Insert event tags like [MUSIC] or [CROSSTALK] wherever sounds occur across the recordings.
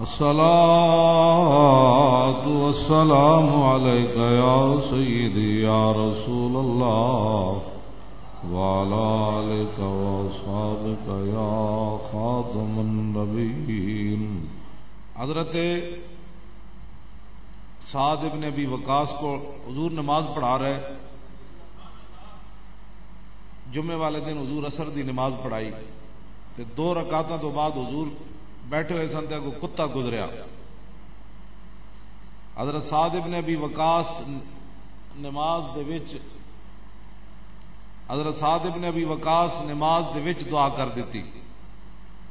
الصلاة والسلام عليك يا سيدي يا رسول الله وعلى آلك وأصحابك يا خاتم النبيين. حضرت سعد ابن ابی وقاص کو حضور نماز پڑھا رہے جمعے والے دن حضور اثر دی نماز پڑھائی۔ دو رکعتوں تو بعد حضور بیٹھے ہوئے سن کو کتا گزریا۔ حضرت سعد ابن ابی وکاس نماز دے وچ حضرت سعد ابن ابی وکاس نماز دے وچ دعا کر دیتی۔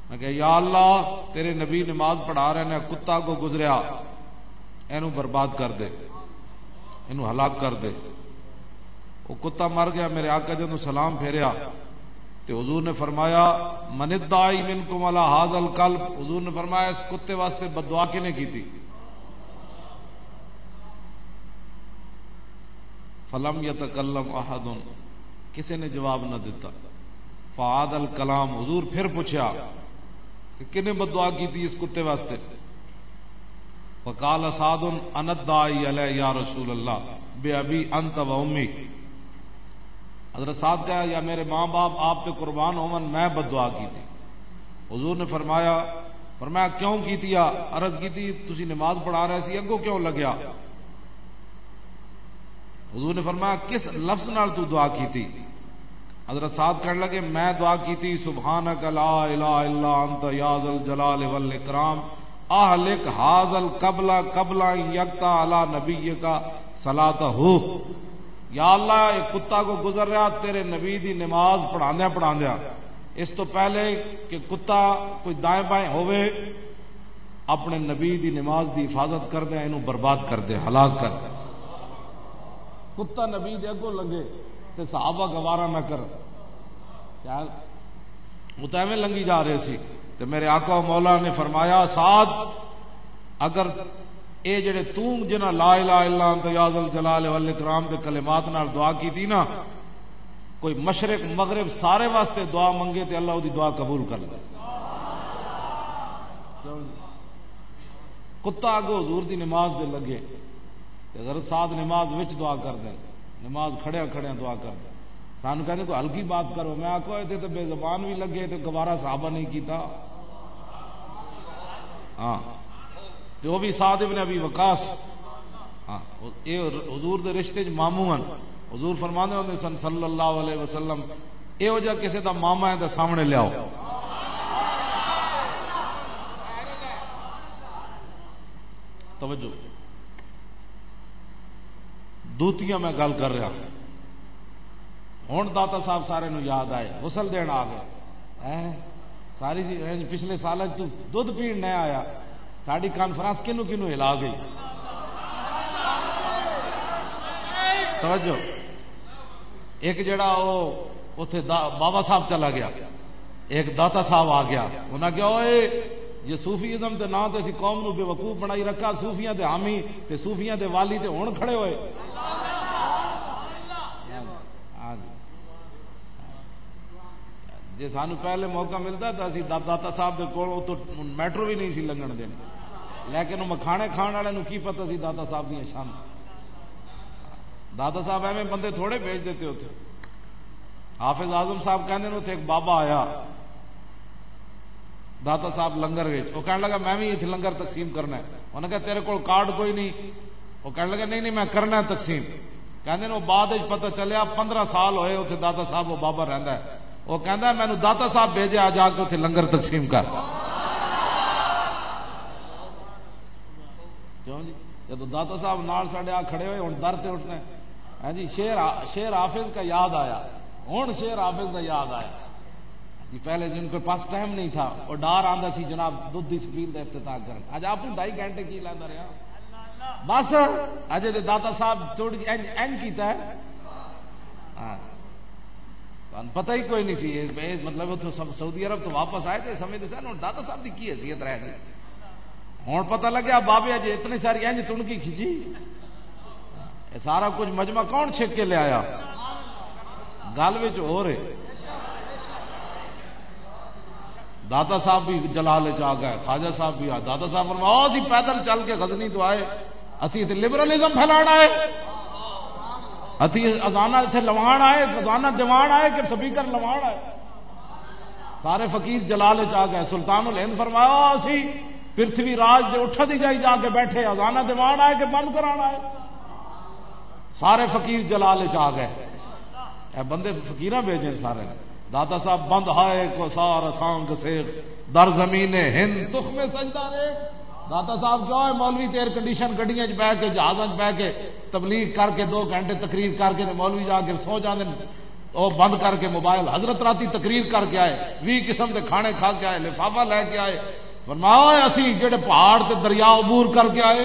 میں کہ یا اللہ، تیرے نبی نماز پڑھا رہے ہیں کتا کو گزریا یہ برباد کر دے یہ ہلاک کر دے۔ وہ کتا مر گیا، میرے آقا جی جب سلام پھیریا۔ تو حضور نے فرمایا مندا من کو ملا حاضل حضور نے فرمایا، اس کتے واسطے بدوا کی نے کی تھی؟ فلم یا تکلم احد کسی نے جواب نہ دیتا۔ فعاد الکلام، حضور پھر پوچھا کہ کنے بدوا کی تھی اس کتے واسطے؟ فقال سعد انت دائی علیہ یا رسول اللہ، بے ابھی انت و امی۔ حضرت سعد کہا، یا میرے ماں باپ، آپ تے قربان ہومن میں بد دعا کی تھی۔ حضور نے فرمایا فرمایا، کیوں کی تھی؟ عرض کی تھی، تسی نماز پڑھا رہے سی اگو کیوں لگیا؟ حضور نے فرمایا، کس لفظ نال تو دعا کی تھی؟ حضرت سعد کہنے لگے، میں دعا کی تھی، سبحانک لا الہ الا انت یا ذل جلال والاکرام اہلک حاضل قبلہ قبلہ یکتا علی نبی کا سلاۃ ہو یا اللہ ایک کتا کو گزر رہا، تیرے نبی دی نماز پڑھاندیا پڑھاندیا اس تو پہلے کہ کتا کوئی دائیں بائیں ہوئے اپنے نبی دی نماز دی حفاظت کر دیا یہ برباد کر دے، ہلاک کر دے۔ کتا نبی دے اگوں لگے تے صحابہ گوارا نہ کر۔ وہ تو ایویں لنگی جا رہے سی۔ تے میرے آقا و مولا نے فرمایا ساتھ اگر اے جڑے تم جنا لا الہ الا انت یاز الجلال والاکرام دے کلمات نال دعا کیتی نا، کوئی مشرق، مغرب سارے واسطے دعا منگے تے اللہ دی دعا قبول کر لے۔ کتا اگو حضور دی نماز دے لگے تے حضرت ساتھ نماز وچ دعا کر دیں نماز کھڑیا کھڑیا دعا کر دیں سان کہتے کوئی ہلکی بات کرو، میں آخو اتنے تو بے زبان بھی لگے تو گوارا صحابہ نہیں کیتا۔ ہاں۔ تو وہ بھی سعد ابن ابھی وکاس ہاں یہ حضور دے رشتے مامو ہیں حضور فرما ہوتے سن، صلی اللہ علیہ وسلم یہو جہ کسی کا ماما ہے تو سامنے لیاؤ توجہ۔ دوتیاں میں گل کر رہا۔ ہوں داتا صاحب سارے نو یاد آئے، غسل دین آ گئے ساری پچھلے سال دھد پی نہ آیا۔ ساری کانفرنس کنو کنو ہلا گئی۔ توجہ۔ ایک جڑا وہ اتے بابا صاحب چلا گیا۔ ایک داتا صاحب آ گیا۔ انہیں کیا جی سوفیزم کے نام سے قوم نو بے وقوف بنائی رکھا سوفیاں کے حامی تے سوفیاں والی تے ہون کھڑے ہوئے۔ جی سانو پہلے موقع ملتا تو اسی داتا صاحب کے کول تو میٹرو بھی نہیں سی لنگن دین۔ لیکن مکھانے کھان والے کی پتا سی داتا صاحب دیا شان؟ داتا صاحب ایویں بندے تھوڑے بھیج دیتے ہوتے حافظ آزم صاحب کہتے ہیں ایک بابا آیا۔ داتا صاحب لنگر ویچ۔ وہ کہنے لگا، میں بھی اتنے لنگر تقسیم کرنا ہے۔ انہوں نے کہا، تیرے کو کارڈ کوئی نہیں۔ وہ کہنے لگا، نہیں نہیں، میں کرنا ہے تقسیم۔ کہتے ہیں وہ بعد پتہ چلیا، پندرہ سال ہوئے اتنے داتا صاحب وہ بابا رہتا ہے۔ وہ کہہ مینو داتا صاحب بھیجے آ جا کے اتنے لنگر تقسیم کر۔ کیوں جی؟ جب داتا صاحب نال سڈے آ کھڑے ہوئے ہوں در تے اٹھنا ہے ہاں جی شیر شیر حافظ کا یاد آیا۔ ہوں شیر حافظ کا یاد آیا۔ جی پہلے جن کے پاس ٹائم نہیں تھا، وہ ڈار آتا سی، جناب دھد کی سپیل کا افتتاح کر اج آپ ڈھائی گھنٹے کی لینا رہا ہاں۔ بس اج داتا صاحب تھوڑی جی، این کیتا ہے۔ ہاں۔ پتہ ہی کوئی نہیں سی۔ مطلب تو سعودی عرب تو واپس آئے تھے، سمجھتے سر ہوں دادا صاحب کی کی حیثیت رہ گئی؟ ہوں پتہ لگیا بابے اج اتنی ساری اینج تنکی کھچی۔ سارا کچھ مجمع کون چھک کے لے آیا؟ گل ہو رہے۔ داتا صاحب بھی جلال چ گئے، خواجہ صاحب بھی آ داتا صاحب فرماؤ اسی پیدل چل کے غزنی تو آئے۔ اسی تے لبرلزم پھیلانا ہے۔ اتی ازانا اتنے لوان آئے ازانا دیوان آئے کہ سپیکر لوان آئے۔ سارے فقیر جلال چ گئے، سلطان الہند فرمایا اسی پرتھوی راج دے اٹھا دی جائی، جا کے بیٹھے ازانا دیوان آئے کہ بند کرانا ہے سارے فقیر جلال چ گئے۔ اے بندے فقیر بھیجے سارے۔ دادا صاحب، بند ہائے کو سار سانگ سے در زمین ہند تخ میں سجدہ رے۔ دادا صاحب کیوں ہے؟ مولوی ایئر کنڈیشن گڈیاں بہ کے جہاز بہ کے تبلیغ کر کے دو گھنٹے تقریر کر کے مولوی جا کے سو جانے وہ بند کر کے موبائل۔ حضرت راتی تقریر کر کے آئے، بھی قسم کے کھانے کھا کے آئے، لفافہ لے کے آئے۔ فرمایا اسی جڑے پہاڑ تے دریا عبور کر کے آئے۔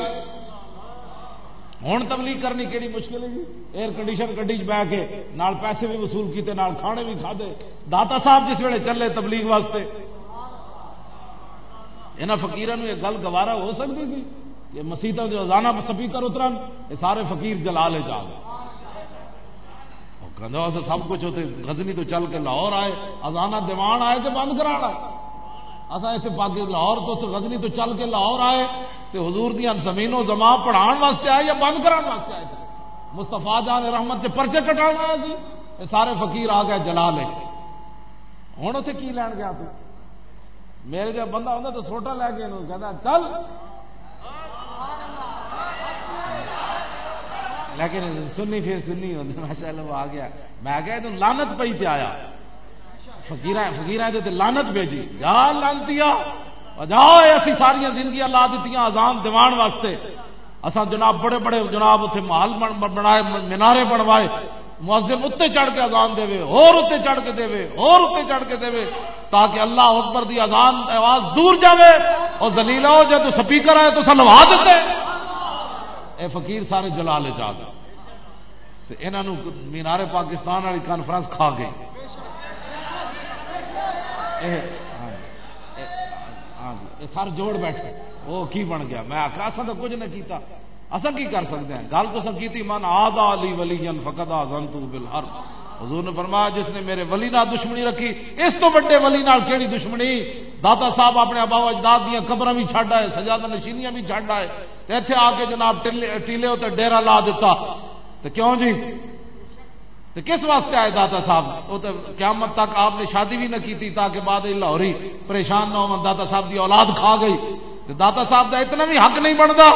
ہوں تبلیغ کرنی کہڑی مشکل ہے جی؟ ایئر کنڈیشن گڈی بہ کے، نال پیسے بھی وصول کیتے، نال کھانے بھی کھادے داتا صاحب جس ویلے چلے تبلیغ واسطے یہاں فکیر یہ گل گوارا ہو سکتی تھی کہ مسیطوں کے روزانہ سپیکر اترن یہ سارے فقیر جلا لے جا سب کچھ ہوتے غزنی تو چل کے لاہور آئے، ازانہ دیوان آئے تو بند کرا اصا اتنے پاک لاہور تو غزنی تو چل کے لاہور آئے تو حضور دیا زمین و زما پڑھان واسطے آئے یا بند کرا واسطے آئے تھے؟ مستفا جان رحمت سے پرچے کٹا آیا سی، یہ سارے فقیر آ گئے جلا لے ہوں اتنے کی لین گیا تو؟ میرے جب بندہ ہوتا تو سوٹا لے کے کہتا چل۔ لیکن سنی پھر سنی ہوتی ماشاء اللہ وہ آ گیا۔ میں کہ لانت پی تے آیا۔ فکیر فکیر لانت بھیجی۔ جا لانتی جاؤ اسی ساریا زندگی لا دیتی آزان دیوان واسطے۔ اصا جناب بڑے بڑے جناب اتنے محل بنائے مینارے بنوائے۔ مؤذن اتنے چڑھ کے اذان دے اور اتنے چڑھ کے دے اور اتنے چڑھ کے دے تاکہ اللہ اکبر دی اذان آواز دور جاوے اور دلیل ہو جب تو سپیکر آئے تو سلوا دیتے اے فقیر سارے جلال چاہ گئے انہوں مینارے پاکستان والی کانفرنس کھا گئی ہاں سر جوڑ بیٹھے وہ کی بن گیا میں آخر اصل تو کچھ نہیں کیتا اصل کی کر سکتے ہیں؟ گل تو سب کی من آدھا علی ولی فقط آزن تو بلحر حضور نے فرمایا، جس نے میرے ولی نال دشمنی رکھی، اس تو بڑے ولی نال کیڑی دشمنی؟ داتا صاحب اپنے ابا اجداد دیا قبر بھی چڈ آئے، سجادہ نشینیاں بھی چڈ آئے۔ اتنے آ کے جناب ٹیلے ہوتے ڈیرا لا دیتا تو کیوں جی؟ تو کس واسطے آئے داتا صاحب؟ وہ تو قیامت تک آپ نے شادی بھی نہ کی تھی تاکہ بعد لاہوری پریشان نہ ہو داتا صاحب کی اولاد کھا گئی۔ تو داتا صاحب کا اتنا بھی حق نہیں بنتا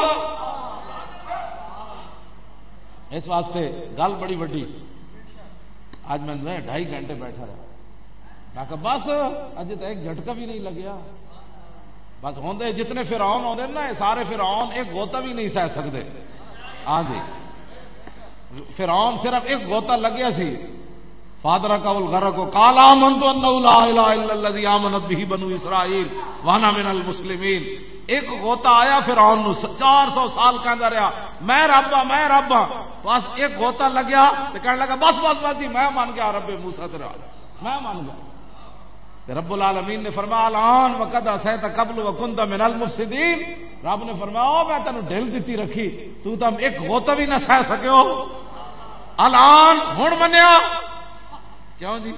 اس واسطے گل بڑی وڈی۔ اج میں ڈھائی گھنٹے بیٹھا رہا۔ میں کہ بس اج تو ایک جھٹکا بھی نہیں لگیا۔ بس ہوں جتنے پھر آتے نا سارے پھر ایک گوتا بھی نہیں سہ سکتے ہاں جی۔ پھر صرف ایک گوتا لگیا سی۔ فادر کا غر کو کالا من تو آمنت بھی بنو اسرائیل وانا من المسلمین۔ ایک گوتا آیا پھر آن چار سو سال کہہ رہا، میں رب ہاں میں رب ہاں۔ بس ایک گوتا لگیا تو کہنے لگا، بس بس بس جی میں مان گیا رب موسا تیرا، میں مان گیا۔ رب العالمین نے فرمایا، الان وقت سہت قبل وکنت من المفسدین. رب نے فرمایا میں تینوں ڈھل دیتی رکھی، تو تم ایک گوتا بھی نہ سہ سکو الان ہوں منیا۔ کیوں جی؟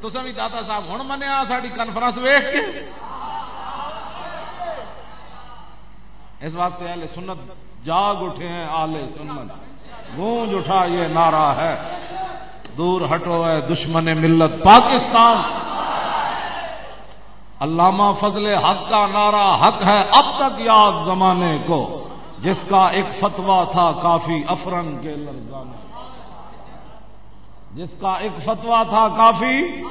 تو بھی داتا صاحب ہوں منیا ساری کانفرنس ویخ کے۔ اس واسطے اہل سنت جاگ اٹھے ہیں آلے سنت۔ گونج اٹھا، یہ نعرہ ہے۔ دور ہٹو ہے دشمن ملت پاکستان۔ علامہ فضل حق کا نعرہ حق ہے اب تک یاد زمانے کو، جس کا ایک فتوا تھا کافی افرن کے لرزانے۔ جس کا ایک فتوا تھا کافی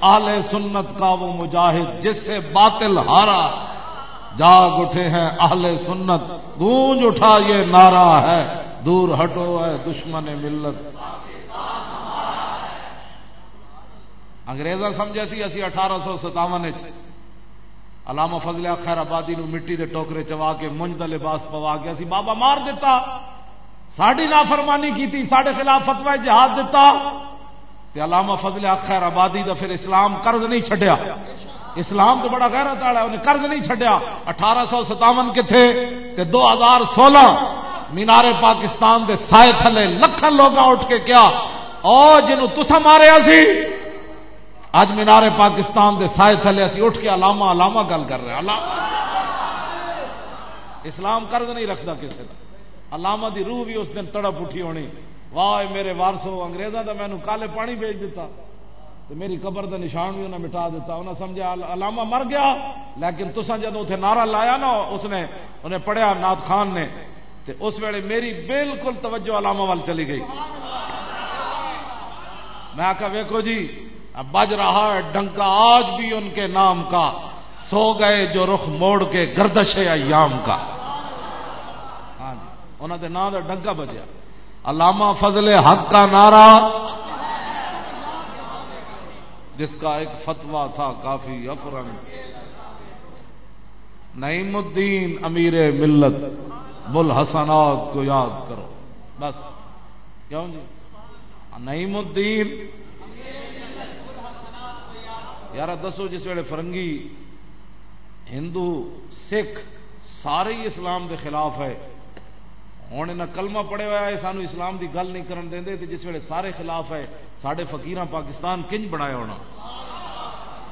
آل سنت کا وہ مجاہد، جس سے باطل ہارا۔ جاگ اٹھے ہیں اہل سنت، گونج اٹھا یہ نعرہ ہے، دور ہٹو ہے دشمن ملت۔ انگریزا سمجھے سی اسی اٹھارہ سو ستاون علامہ فضل خیر آبادی نو مٹی دے ٹوکرے چوا کے منج کا لباس پوا کے اسی بابا مار دیتا۔ ساری نافرمانی کی تھی سڈے خلاف فتوا جہاد دیتا۔ تے علامہ فضل خیر آبادی دا پھر اسلام قرض نہیں چھڈیا۔ اسلام تو بڑا غیرت والا انہیں قرض نہیں چھڈیا۔ اٹھارہ سو ستاون کے تھے تے دو ہزار سولہ مینارے پاکستان دے سائے تھلے لکھن لوگ اٹھ کے کیا، او جنوں تسا ماریا سی۔ اج مینارے پاکستان دے سائے تھلے اسی اٹھ کے علامہ علامہ گل کر رہے ہیں۔ علامہ۔ اسلام قرض نہیں رکھتا کسی کا علامہ دی روح بھی اس دن تڑپ اٹھی ہونی۔ واہ میرے وارسو انگریزوں کا مینو کالے پانی بھیج دیتا۔ تو میری قبر کا نشان بھی انہیں مٹا دیتا انہیں سمجھا علامہ مر گیا، لیکن تسا جب اتنے نعرہ لایا نا، اس نے انہیں پڑھیا نات خان نے تو اس ویلے میری بالکل توجہ علامہ وال چلی گئی۔ میں آخا ویکو جی بج رہا ہے ڈنکا، آج بھی ان کے نام کا۔ سو گئے جو رخ موڑ کے گردش ایام کا۔ ہاں جی انہوں نے نام کا ڈنکا بجیا۔ علامہ فضل حق کا نعرہ۔ جس کا ایک فتوا تھا کافی افرن نعیم الدین امیر ملت بل حسنات کو یاد کرو۔ بس، کیوں جی؟ نعیم الدین یار، دسو جس ویلے فرنگی، ہندو، سکھ، سارے ہی اسلام دے خلاف ہے۔ ہوں یہاں کلمہ پڑے ہوا ہے سانو اسلام دی گل نہیں کرن دیں جس ویلے سارے خلاف ہے سڈے فکیر پاکستان کنج بنایا ہونا۔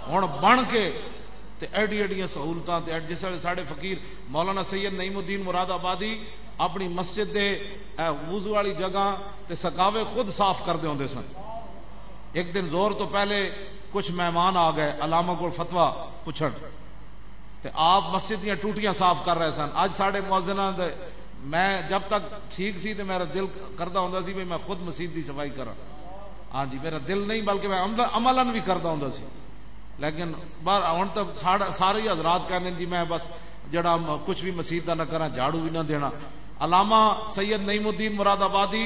ہوں بن کے ایڈی ایڈیاں سہولت جس ویلے سارے فقیر مولانا سید نعیم الدین مراد آبادی اپنی مسجد دے وضو والی جگہ تے سکاوے خود صاف کرتے ہوں سن۔ ایک دن زور تو پہلے کچھ مہمان آ گئے، علامہ کو فتوا پوچھ آپ مسجد دیا ٹوٹیاں صاف کر رہے سن۔ اج سارے موزنا میں جب تک ٹھیک سی تو میرا دل کرتا ہوں سی میں خود مسیح کی صفائی کرا ہاں جی میرا دل نہیں بلکہ میں عمل بھی کرتا ہوں سی۔ لیکن ہوں تو سارے حضرات کہتے ہیں جی میں بس جڑا کچھ بھی مسیح کا نہ کرا جھاڑو بھی نہ دینا۔ علامہ سید نعیم الدین مراد آبادی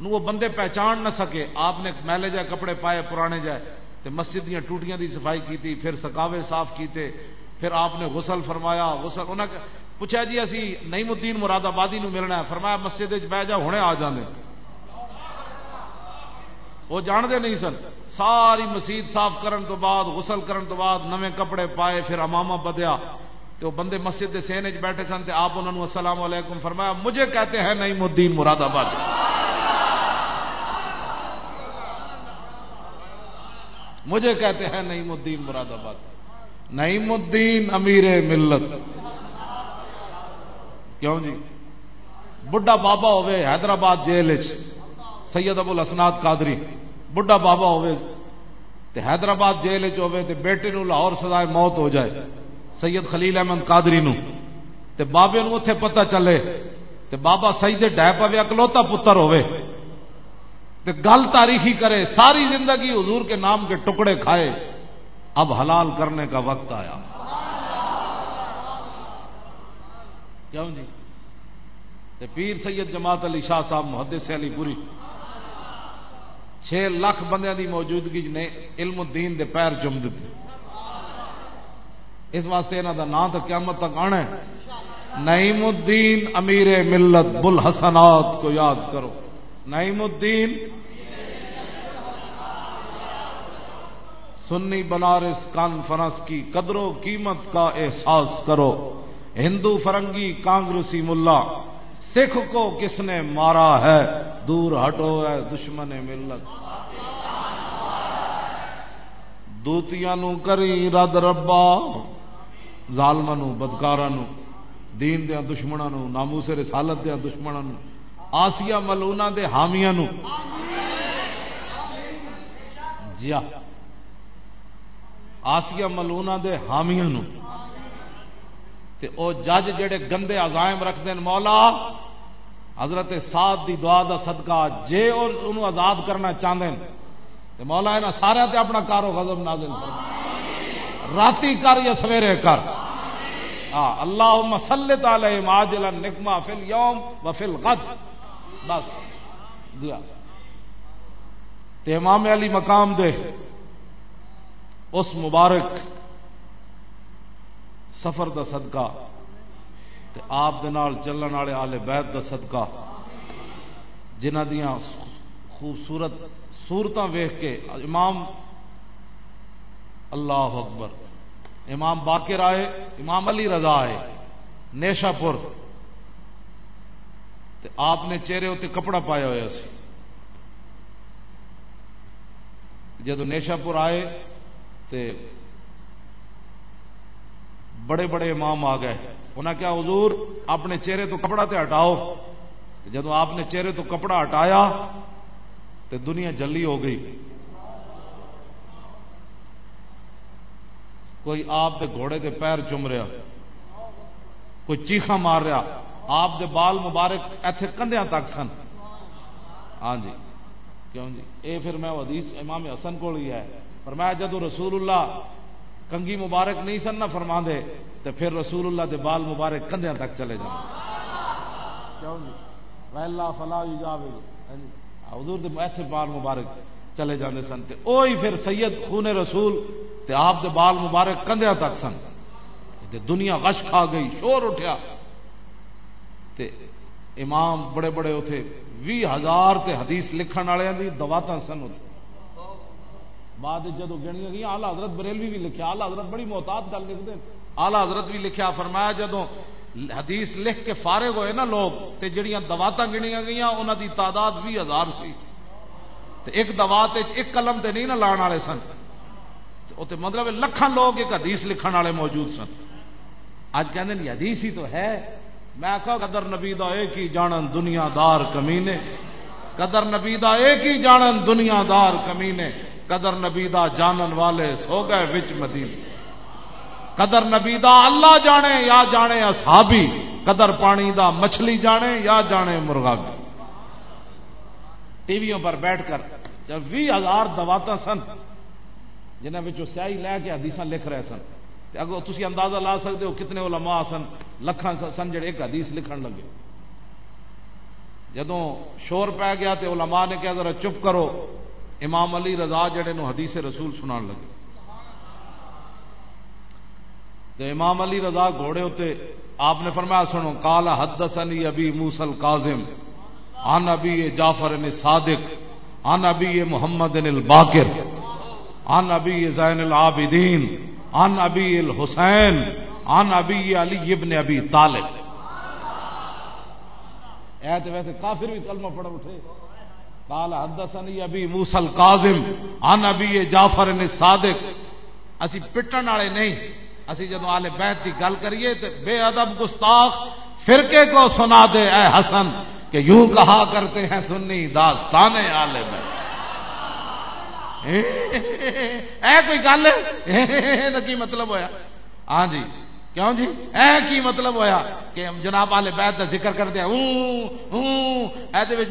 نو وہ بندے پہچان نہ سکے۔ آپ نے میلے جائے، کپڑے پائے، پرانے جائے تو مسجد دیا ٹوٹیاں دی صفائی کی پھر سکاوے صاف کیتے، پھر آپ نے غسل فرمایا، غسل انہیں پوچھا جی اسی نعیم الدین مراد آبادی نو ملنا ہے۔ فرمایا، مسجد بہ جا ہونے آ جانے وہ جانتے نہیں سن۔ ساری مسیت صاف کرن تو بعد، غسل کرن تو بعد نویں کپڑے پائے، پھر اماما بدیا۔ تو بندے مسجد سین بیٹھے سن تو آپ انہوں السلام علیکم فرمایا، مجھے کہتے ہیں نعیم الدین مراد آباد مجھے کہتے ہیں نعیم الدین مراد آباد نعیم الدین امیر ملت۔ کیوں جی؟ بڈھا بابا ہوئے حیدرآباد جیل سید ابو الاسناد قادری، بڈھا بابا ہوئے، تے حیدرآباد جیل ہوئے، تے بیٹے نو لاہور سزائے موت ہو جائے، سید خلیل احمد قادری نو، تے بابے نو اتے پتہ چلے، تے بابا سید ڈہ پوے اکلوتا پتر ہوئے، تے گل تاریخی کرے، ساری زندگی حضور کے نام کے ٹکڑے کھائے، اب حلال کرنے کا وقت آیا۔ کیوں جی؟ تے پیر سید جماعت علی شاہ صاحب محدث علی پوری۔ چھ لاکھ بندیاں دی موجودگی نے علم الدین دے پیر جم دیتے اس واسطے انہوں دا نام تو قیامت تک آنا ہے۔ نعیم الدین امیر ملت بل حسنات کو یاد کرو۔ نعیم الدین سنی بنارس کانفرنس کی قدر و قیمت کا احساس کرو۔ ہندو فرنگی کانگریسی ملا، سکھ کو کس نے مارا ہے؟ دور ہٹو ہے دشمن ملت۔ دوتیاں نو کری رد ربا ظالم بدکارا دین دیا دشمنوں نامو سے رسالت دیا دشمنوں آسیا ملونا دے حامیاں جی آسیا ملونا دے حامیاں تے او جج جڑے گندے عزائم رکھتے ہیں، مولا، حضرت سات دی دعا دا صدقہ، جے انہوں آزاد کرنا چاہتے ہیں، تے مولا یہاں سارے تے اپنا کارو غضب نازل کر۔ راتی کر یا سویرے کر۔ جی ہاں اللہ مسلط علیہ ماجل نکما فل یوم و فل غد بس دیا تے امام علی مقام دے، اس مبارک سفر دا صدقہ۔ تے آپ دے نال چلن والے آلے بیت دا صدقہ۔ جنہ دیا خوبصورت سورت ویخ کے امام اللہ اکبر۔ امام باقر آئے، امام علی رضا آئے، نیشا پور۔ تے آپ نے چہرے اتنے کپڑا پایا ہوا سی۔ جدو نیشا پور آئے، تے بڑے بڑے امام آ گئے۔ انہیں کیا حضور، اپنے چہرے تو کپڑا تے ہٹاؤ۔ جب آپ نے چہرے تو کپڑا ہٹایا تو دنیا جلی ہو گئی۔ کوئی آپ دے گھوڑے دے پیر چم رہا، کوئی چیخا مار رہا، آپ دے بال مبارک ایتھے کندیا تک سن۔ ہاں جی۔ کیوں جی؟ اے پھر میں حدیث امام حسن کو ہی ہے۔ پر میں جدو رسول اللہ کنگی مبارک نہیں سن نہ فرما دے تو پھر رسول اللہ دے بال مبارک کندیا تک چلے جائیں کیوں جی ویلا فلا جا حضور دے ایتھے بال مبارک چلے جانے سن تے اوہی پھر سید خون رسول تے آپ دے بال مبارک کندیا تک سن۔ تے دنیا غش کھا گئی شور اٹھیا۔ تے امام بڑے بڑے اتے بھی ہزار تے حدیث لکھن والے دی دوات سن اتنے بعد جدو گنیا گئی آلہ حضرت بریلوی بھی لکھا آلہ حضرت بڑی محتاط گل لکھتے آلہ حضرت بھی لکھا فرمایا جدو حدیث لکھ کے فارغ ہوئے نا لوگ، تے جڑیاں دوات گنیا گئی انہوں دی تعداد بھی ہزار سی۔ تے ایک دوات ایک قلم تے نہیں نہ لان والے سن۔ تے مطلب لکھان لوگ ایک حدیث لکھن والے موجود سن۔ اج کہ حدیث ہی تو ہے۔ میں آخا قدر نبی دا ایک ہی جانن دنیا دار کمینے۔ قدر نبی دا ایک ہی جانن دنیا دار کمینے۔ قدر نبی دا جانن والے سو گئے وچ مدینے۔ قدر نبی دا اللہ جانے یا جانے اصحابی۔ قدر پانی دا مچھلی جانے یا جانے مرغا۔ بھی ٹی ویوں پر بیٹھ کر جب بھی ہزار دوات سن جنہیں سیاہی لے کے حدیث لکھ رہے سن اگر تھی اندازہ لا سکتے ہو کتنے علماء سن لکھان سن جڑے ایک حدیث لکھن لگے۔ جدو شور پی گیا تو علماء نے کہا ذرا چپ کرو امام علی رضا جڑے نو حدیث رسول سنا لگے۔ تو امام علی رضا گھوڑے ہوتے آپ نے فرمایا سنو کالا حد سنی ابھی موسل کازم آن ابھی جعفر صادق آن ابھی محمد الباکر آن ابھی زین العابدین ان ابی الحسین ان ابی علی ابن ابی طالب۔ اے تو ویسے کافر بھی کلمہ پڑھ اٹھے۔ قال حدثني ابی موسی القاظم ان ابی جعفر نے صادق. اسی پٹن والے نہیں. اسی جدو آلے بیت کی گل کریے تو بے ادب گستاخ فرقے کو سنا دے اے حسن کہ یوں کہا کرتے ہیں سنی داستان آلے بیت. اے کوئی گل کی مطلب ہویا؟ ہاں جی. کیوں جی؟ اے کی مطلب ہویا کہ ہم جناب والے بیت کا ذکر کرتے ہیں.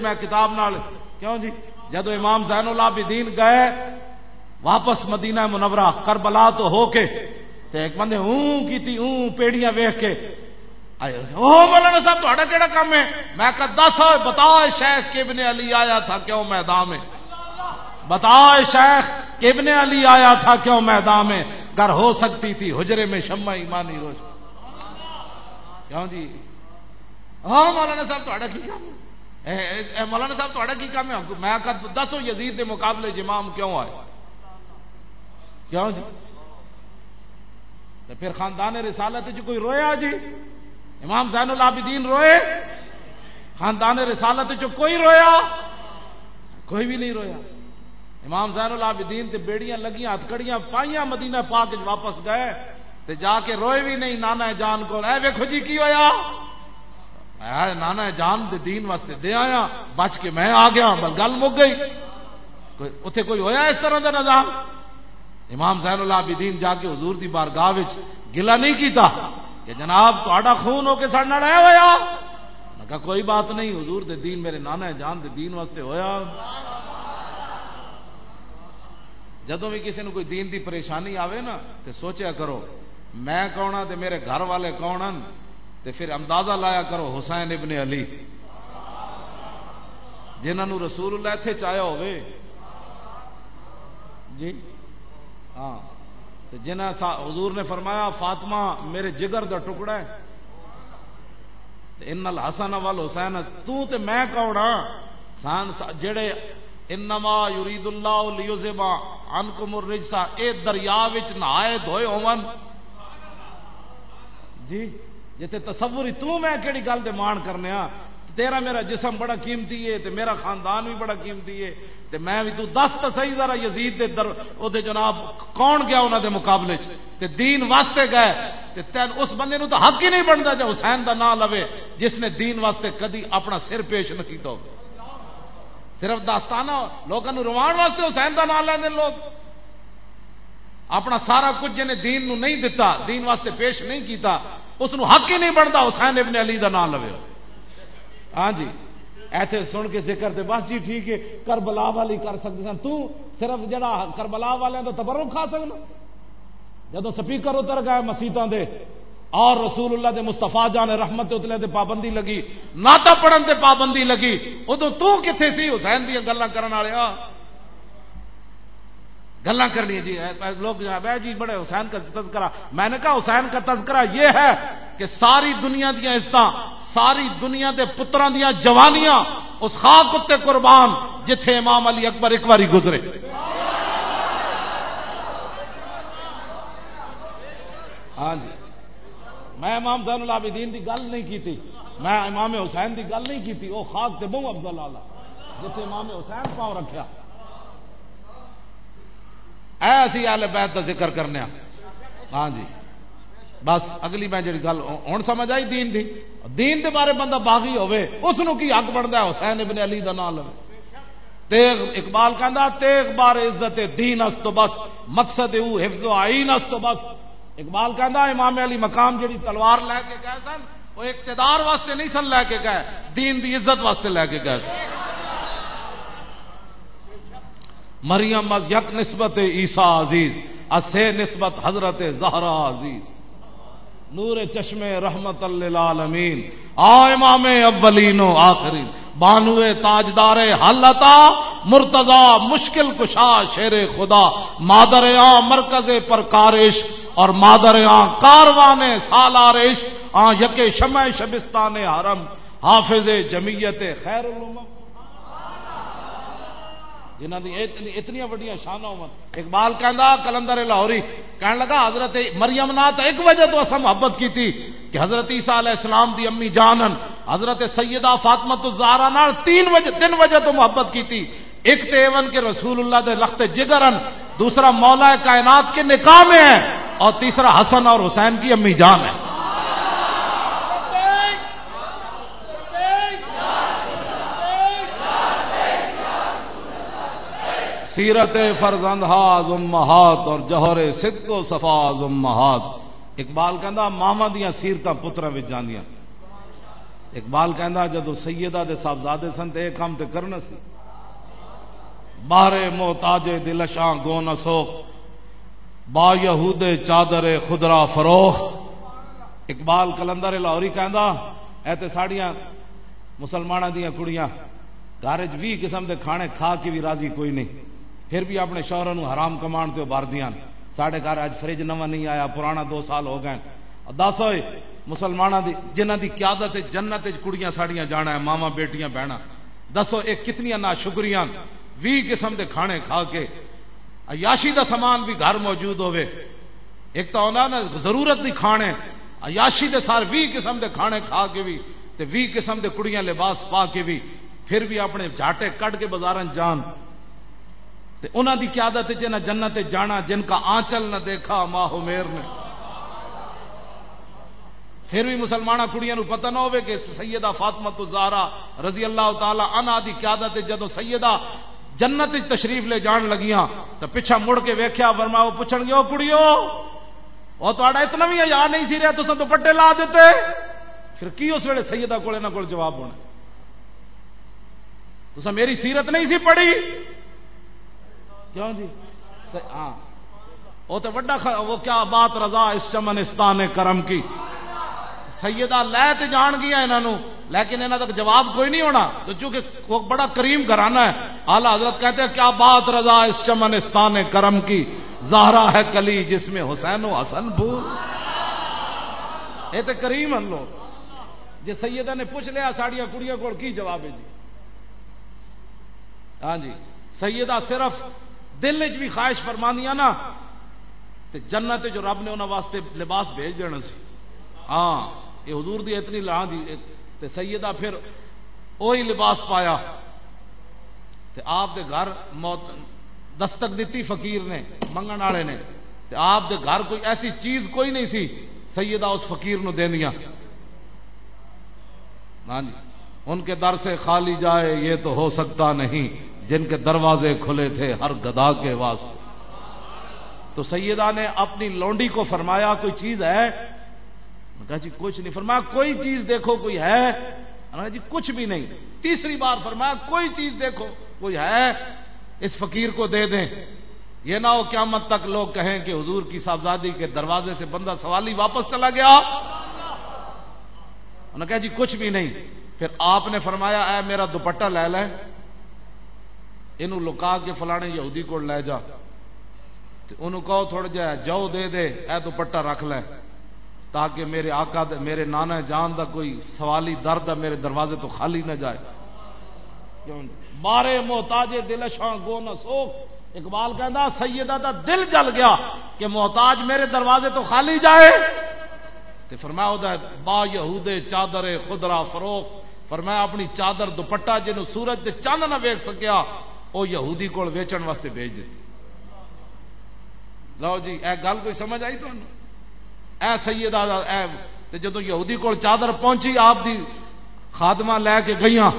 میں کتاب نال کیوں جی؟ جدو امام زین اللہ دین گئے، واپس مدینہ منورہ، کربلا تو ہو کے ایک بندے اون کی اون پیڑیاں ویخ کے مولانا صاحب تا کہڑا کام ہے؟ میں کہ دس بتا شیخ کے بنے علی آیا تھا، کیوں میدان میں؟ بتا شیخ ابن علی آیا تھا، کیوں میدان میں؟ گر ہو سکتی تھی، حجرے میں شمع ایمانی روش کیوں جی؟ ہاں مولانا صاحب تا کی کام مولانا صاحب تا کی کام ہے؟ میں دسو یزید کے مقابلے جی جمام کیوں آئے؟ کیوں جی؟ تو پھر خاندان رسالت جو کوئی رویا جی؟ امام زین العابدین روئے؟ خاندان رسالت جو کوئی رویا؟ کوئی بھی نہیں رویا۔ امام زین العابدین تے بیڑیاں لگیاں ہتکڑیاں پائیاں مدینہ پاک واپس گئے تے جا کے روئے بھی نہیں، نانا جان کو اے ویکھو جی کی ہویا؟ نانا جان دے، دین واسطے دے آیا، بچ کے میں آ گیا، بس گل مک گئی۔ اتے کوئی ہویا اس طرح کا نظام؟ امام زین العابدین جا کے حضور دی بارگاہ گلا نہیں کیتا کہ جناب تا خون ہو کے سڑ لڑایا ہوا کہا، کوئی بات نہیں، حضور دے دین میرے نانا جان دے، دین واسطے ہویا۔ جدو بھی کسی نے کوئی دین دی پریشانی آوے نا تو سوچیا کرو، میں کون ہاں میرے گھر والے کون ہیں تو پھر اندازہ لایا کرو حسین ابن علی۔ جنہوں رسول اللہ اتنے چاہیا ہوئے۔ جی؟ ہاں۔ جنہ حضور نے فرمایا، فاطمہ میرے جگر دا ٹکڑا ہے۔ ان حسن وال حسین تو تے میں کون ہاں؟ جڑے انما یرید اللہ لیوزبا انکم الرجسا اے دریا وچ نہائے دھوئے ہون۔ جی؟ جتے تصور ہی تو میں کیڑی گل دے مان کرنے ہاں تیرا میرا جسم بڑا قیمتی ہے، تے میرا خاندان بھی بڑا قیمتی ہے، تے میں بھی تو دس تو صحیح ذرا یزید دے در او دے جناب کون گیا انہوں دے مقابلے چ؟ تے دین واسطے گئے، تے تین اس بندے نو تو حق ہی نہیں بنتا جو حسین دا نام لوے، جس نے دین واسطے کدی اپنا سر پیش نہ کیتا ہو۔ صرف داستانہ لوگوں روان واسطے حسین دا نام لیندے لوگ۔ اپنا سارا کچھ جنہیں دین نو نہیں دتا، دین واسطے پیش نہیں کیتا اس حق ہی نہیں بنتا، حسین ابن علی دا نام لوے ہاں جی۔ ایتھے سن کے ذکر تے، بس جی ٹھیک ہے، کربلا والی کر سکتے سن۔ تو صرف جڑا کربلا والے تو تبرک کھا سکنا۔ جدو سپیکر اتر گئے مسیطوں دے، اور رسول اللہ دے مستفا جان رحمت اتلے دے پابندی لگی ناتا پڑھن دے پابندی لگی۔ ادو تو کتنے سی؟ حسین دیا گلا کرنے والے گلا کرنی جی لوگ جی بڑے حسین کا تذکرہ، میں نے کہا حسین کا تذکرہ یہ ہے کہ ساری دنیا دیا عزت ساری دنیا دے پترا دیا جوانیاں اس خاک اتنے قربان جتھے امام علی اکبر ایک باری گزرے۔ ہاں جی میں امام زین العابدین دی گل نہیں کی تھی میں امام حسین دی گل نہیں کی تھی وہ خاک تے بہو افضل آلہ جتھے امام حسین پاؤں رکھا اے اسی آل بیت کا ذکر کرنے ہاں جی۔ بس اگلی میں جی گل ہوں سمجھ آئی دین دی؟ دین دے بارے بندہ باغی ہوے اس نو کی حق بنتا ہے؟ حسین ابن علی دا نام لو تیغ اقبال کہندا، تیغ بار عزت دین اس تو بس، مقصد او حفظ و آئین اس تو بس۔ اقبال کہندا، امام علی مقام جڑی تلوار لے کے گئے سن، وہ اقتدار واسطے نہیں سن لے کے گئے، دین دی عزت واسطے لے کے گئے سن۔ مریم از یک نسبت عیسیٰ عزیز اسے نسبت حضرت زہرا عزیز۔ نور چشم رحمت للعالمین۔ آ امام اولین و آخرین۔ بانو تاجدار حلتا مرتضا مشکل کشا شیر خدا۔ مادر آ مرکز پر کارش اور مادر آ کاروان سالارش۔ آ یک شمع شبستان حرم۔ حافظ جمیت خیر الامم۔ جنہ دی اتنی وڈیاں شان اقبال کہندا کلندر لاہوری۔ کہن لگا حضرت مریم نات ایک وجہ تو اصا محبت کی تھی کہ حضرت عیسیٰ علیہ السلام دی امی جانن، حضرت سیدہ فاطمت الزہرا نال تین وجہ تین وجہ تو محبت کی تھی ایک تیون کے رسول اللہ دے لخت جگرن، دوسرا مولا کائنات کے نکاح میں ہے اور تیسرا حسن اور حسین کی امی جان ہے سیرت فرزند ہاض امہات اور جوہر سد کو صفاظ امہات۔ اقبال کہندا، ماما دیا سیرت پترا جاندیاں۔ اقبال کہندا جدو سیدہ دے صاحبزادے سن تے ایک کام تے کرنا سی۔ بارے محتاج دلشاں گو نسوخ با یہود چادر خدرا فروخت۔ اقبال کلندر لاہوری کہندا، اے تے ساڑیاں مسلمانہ دیا کڑیاں، گھر بھی قسم دے کھانے کھا کے بھی راضی کوئی نہیں۔ پھر بھی اپنے شوہروں حرام کمان تو بار دیا سڈے گھر اج فرج نواں نہیں آیا، پرانا دو سال ہو گئے دس ہوئے مسلمانوں کی جنہ کی قیادت جنت کڑیاں ساڑیاں جانا ہے ماوا بیٹیاں بہنا۔ دسو یہ کتنی نہ شکریہ بھی قسم کے کھانے کھا کے عیاشی دا سامان بھی گھر موجود ہوئے ایک تو آنا نا ضرورت نہیں کھانے، عیاشی دے سارے بھی قسم دے کھانے کھا کے بھی تے بھی قسم دے کڑیاں لباس پا کے بھی پھر بھی اپنے جھاٹے کٹ کے بازار جان۔ انہوں کی قیادت نہ جنت جانا، جن کا آنچل نہ دیکھا ماہو میر نے۔ پھر بھی مسلمان کڑیاں پتہ نہ ہوئے کہ سیدہ فاطمت زارا رضی اللہ تعالی انا دی قیادت جدو سیدہ جنت تشریف لے جان لگیاں تو پچھا مڑ کے ویکیا ورما وہ پوچھ گے وہ کڑیو؟ وہ تو اتنا بھی یاد نہیں سی رہا تو دوپٹے لا دیتے؟ پھر کی اس ویلے سیدہ کو کول جواب ہونا تو میری سیرت نہیں سی پڑھی؟ کیوں جی؟ ہاں۔ وہ تو وڈا وہ کیا بات رضا اس چمنستان کرم کی؟ سیدہ لے تو جان گیا انہوں لیکن انہوں تک جواب کوئی نہیں ہونا۔ تو چونکہ وہ بڑا کریم گھرانا ہے آلہ حضرت کہتے ہیں، کیا بات رضا اس چمنستان کرم کی؟ زہرا ہے کلی جس میں حسین و حسن بھول یہ تو کریم ہن لوگ۔ جی سیدہ نے پوچھ لیا، ساڑیاں کڑیاں کو کی جواب ہے جی؟ ہاں جی سیدہ صرف دل چ بھی خواہش فرمانیاں نا، تے جنت جو رب نے انہوں واسطے لباس بھیج دینا سی۔ ہاں یہ حضور دی اتنی لاہ دی، تے سیدہ پھر وہی لباس پایا۔ آپ دے گھر موت، دستک دیتی فقیر نے، منگن والے نے۔ آپ دے گھر کوئی ایسی چیز کوئی نہیں سی، سیدہ اس فقیر نو دیا ہاں جی ان کے در سے خالی جائے، یہ تو ہو سکتا نہیں۔ جن کے دروازے کھلے تھے ہر گدا کے واسطے۔ تو سیدہ نے اپنی لونڈی کو فرمایا، کوئی چیز ہے؟ کہا جی کچھ نہیں۔ فرمایا، کوئی چیز دیکھو، کوئی ہے؟ جی کچھ بھی نہیں۔ تیسری بار فرمایا، کوئی چیز دیکھو، کوئی ہے؟ اس فقیر کو دے دیں۔ یہ نہ ہو قیامت تک لوگ کہیں کہ حضور کی صاحبزادی کے دروازے سے بندہ سوالی واپس چلا گیا۔ انہوں نے کہا جی کچھ بھی نہیں۔ پھر آپ نے فرمایا، اے میرا دوپٹہ لے لیں۔ یہ لکا کے فلانے یہودی کو لے جا۔ انہوں کہو تھوڑا جا جو دے دے، اے دوپٹہ رکھ لے۔ تاکہ میرے آقا دے، میرے نانا جان دا کوئی سوالی، درد ہے میرے دروازے تو خالی نہ جائے۔ بارے محتاج دل شاہ گو نہ سوکھ۔ اقبال کہہ سیدہ دا دل جل گیا کہ محتاج میرے دروازے تو خالی جائے۔ تو فرمایا با یہود چادر خدرا فروخ فرمایا، اپنی چادر دوپٹا جنوں سورج دے چند نہ ویک سکیا وہ یہودی کول ویچن واسطے بھیج دیتی۔ لو جی اے گل کوئی سمجھ آئی تمہیں اے سیدہ اے جدو یہودی کول چادر پہنچی آپ دی خادمہ لے کے گئیاں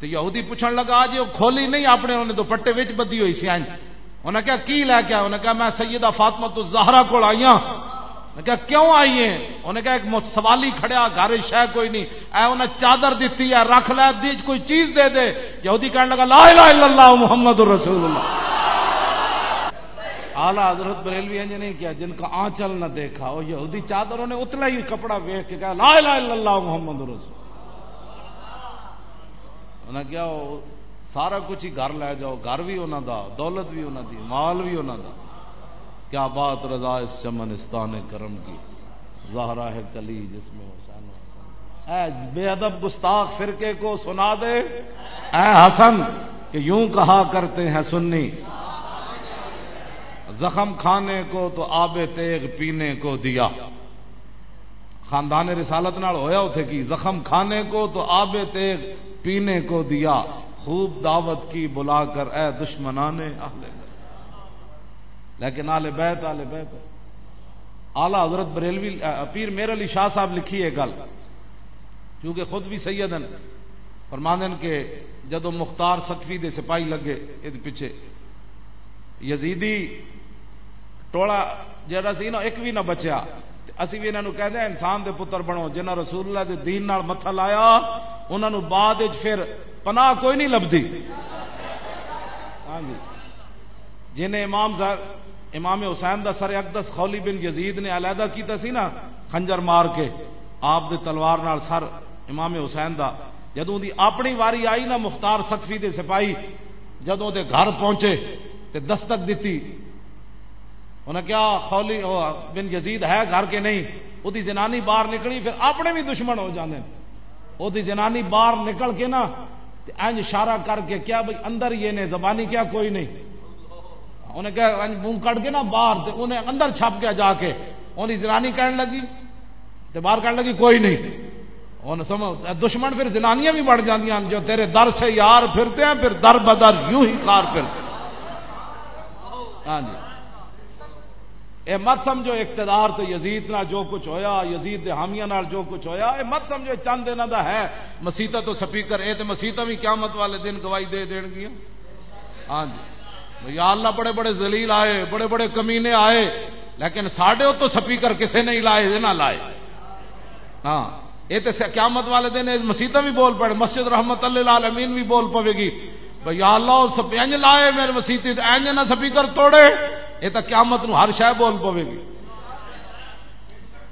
تو یہودی پوچھنے لگا جی وہ کھولی نہیں اپنے انہیں دوپٹے وچ بدی ہوئی سی انہیں کہا، کی لے کے انہیں کہا، میں سیدہ فاطمہ تو زہرا کو آئی ہوں کہا، کیوں آئی ہیں؟ انہیں کہا، ایک سوالی کھڑیا گھر شہ کوئی نہیں. اے انہیں چادر دیتی ہے، رکھ لے دی کوئی چیز دے دے. یہودی کہنے لگا، لا الہ الا اللہ محمد رسول اللہ. آلہ حضرت بریلوی ہیں نہیں کیا، جن کا آنچل نہ دیکھا، وہ یہودی چادر انہیں اتلا ہی کپڑا ویک کے کہا، لا الہ الا اللہ محمد رسول انہیں کیا سارا کچھ ہی گھر لے جاؤ، گھر بھی انہوں دا، دولت بھی انہوں دی، مال بھی انہوں دا. کیا بات رضا اس چمنستان کرم کی؟ زہرا ہے کلی جس میں حسین اے بے ادب گستاخ فرقے کو سنا دے۔ اے حسن، کہ یوں کہا کرتے ہیں سننی زخم کھانے کو تو آب تیغ پینے کو دیا۔ خاندان رسالت نال ہویا اتے کی؟ زخم کھانے کو تو آب تیغ پینے کو دیا۔ خوب دعوت کی بلا کر، اے دشمنان اہل لیکن آل بیت آل بیت۔ آلہ حضرت بریلوی پیر میر علی شاہ صاحب لکھی ہے گل۔ کیونکہ خود بھی سیدن، فرماندن کے جدو مختار سکفی دے سپاہی لگے یہ پیچھے۔ یزیدی ٹولا جہاں سی نا ایک بھی نہ بچیا۔ اسی بھی انہوں کہتے ہیں، انسان دے پتر بنو جنہ رسول اللہ دے دین نال متھا لایا انہوں بعد پھر پناہ کوئی نہیں لبھی۔ ہاں جی۔ جنہیں امام امام حسین دا سر اقدس خولی بن یزید نے علیحدہ کیتا سی نا، خنجر مار کے۔ آپ دے تلوار نال سر امام حسین دا۔ جدوں دی اپنی واری آئی نا مختار سکفی دے سپاہی، جدوں دے گھر پہنچے تے دستک دیتی انہیں کیا خولی بن یزید ہے گھر کے نہیں؟ وہ زنانی باہر نکلی، پھر اپنے بھی دشمن ہو جانے وہ زنانی باہر نکل کے نا اینج اشارہ کر کے کیا بھائی اندر یہ نے، زبانی کیا کوئی نہیں۔ انہیں کیا منہ کٹ کے نا باہر انہیں اندر چھپ گیا جا کے انہیں زنانی کہنے لگی تو باہر کہنے لگی، کوئی نہیں. سمجھ، دشمن پھر زنانیاں بھی بڑھ جاتی ہیں جو تیرے در سے یار پھرتے ہیں، پھر در بدر یوں ہی کار پھرتے ہاں جی۔ اے مت سمجھو اقتدار تو یزید نہ جو کچھ ہویا، یزید حامیہ نال جو کچھ ہویا، اے مت سمجھو چند دن دا ہے۔ مسیطا تو سپیکر، اے تو مسیطا بھی قیامت والے دن گواہی دے دین گیا ہاں جی۔ یا اللہ بڑے بڑے زلیل آئے، بڑے بڑے کمینے آئے، لیکن ساڈے تو سپیکر کسے نہیں لائے، نہ لائے۔ ہاں یہ تو قیامت والے دن مسیطا بھی بول پڑے، مسجد رحمت اللہ عالمین بھی بول پوے گی۔ بھائی اللہ سپینج لائے میرے مسیطی اینج نہ سپیکر توڑے، یہ تو قیامت نو ہر شہ بول پوے گی۔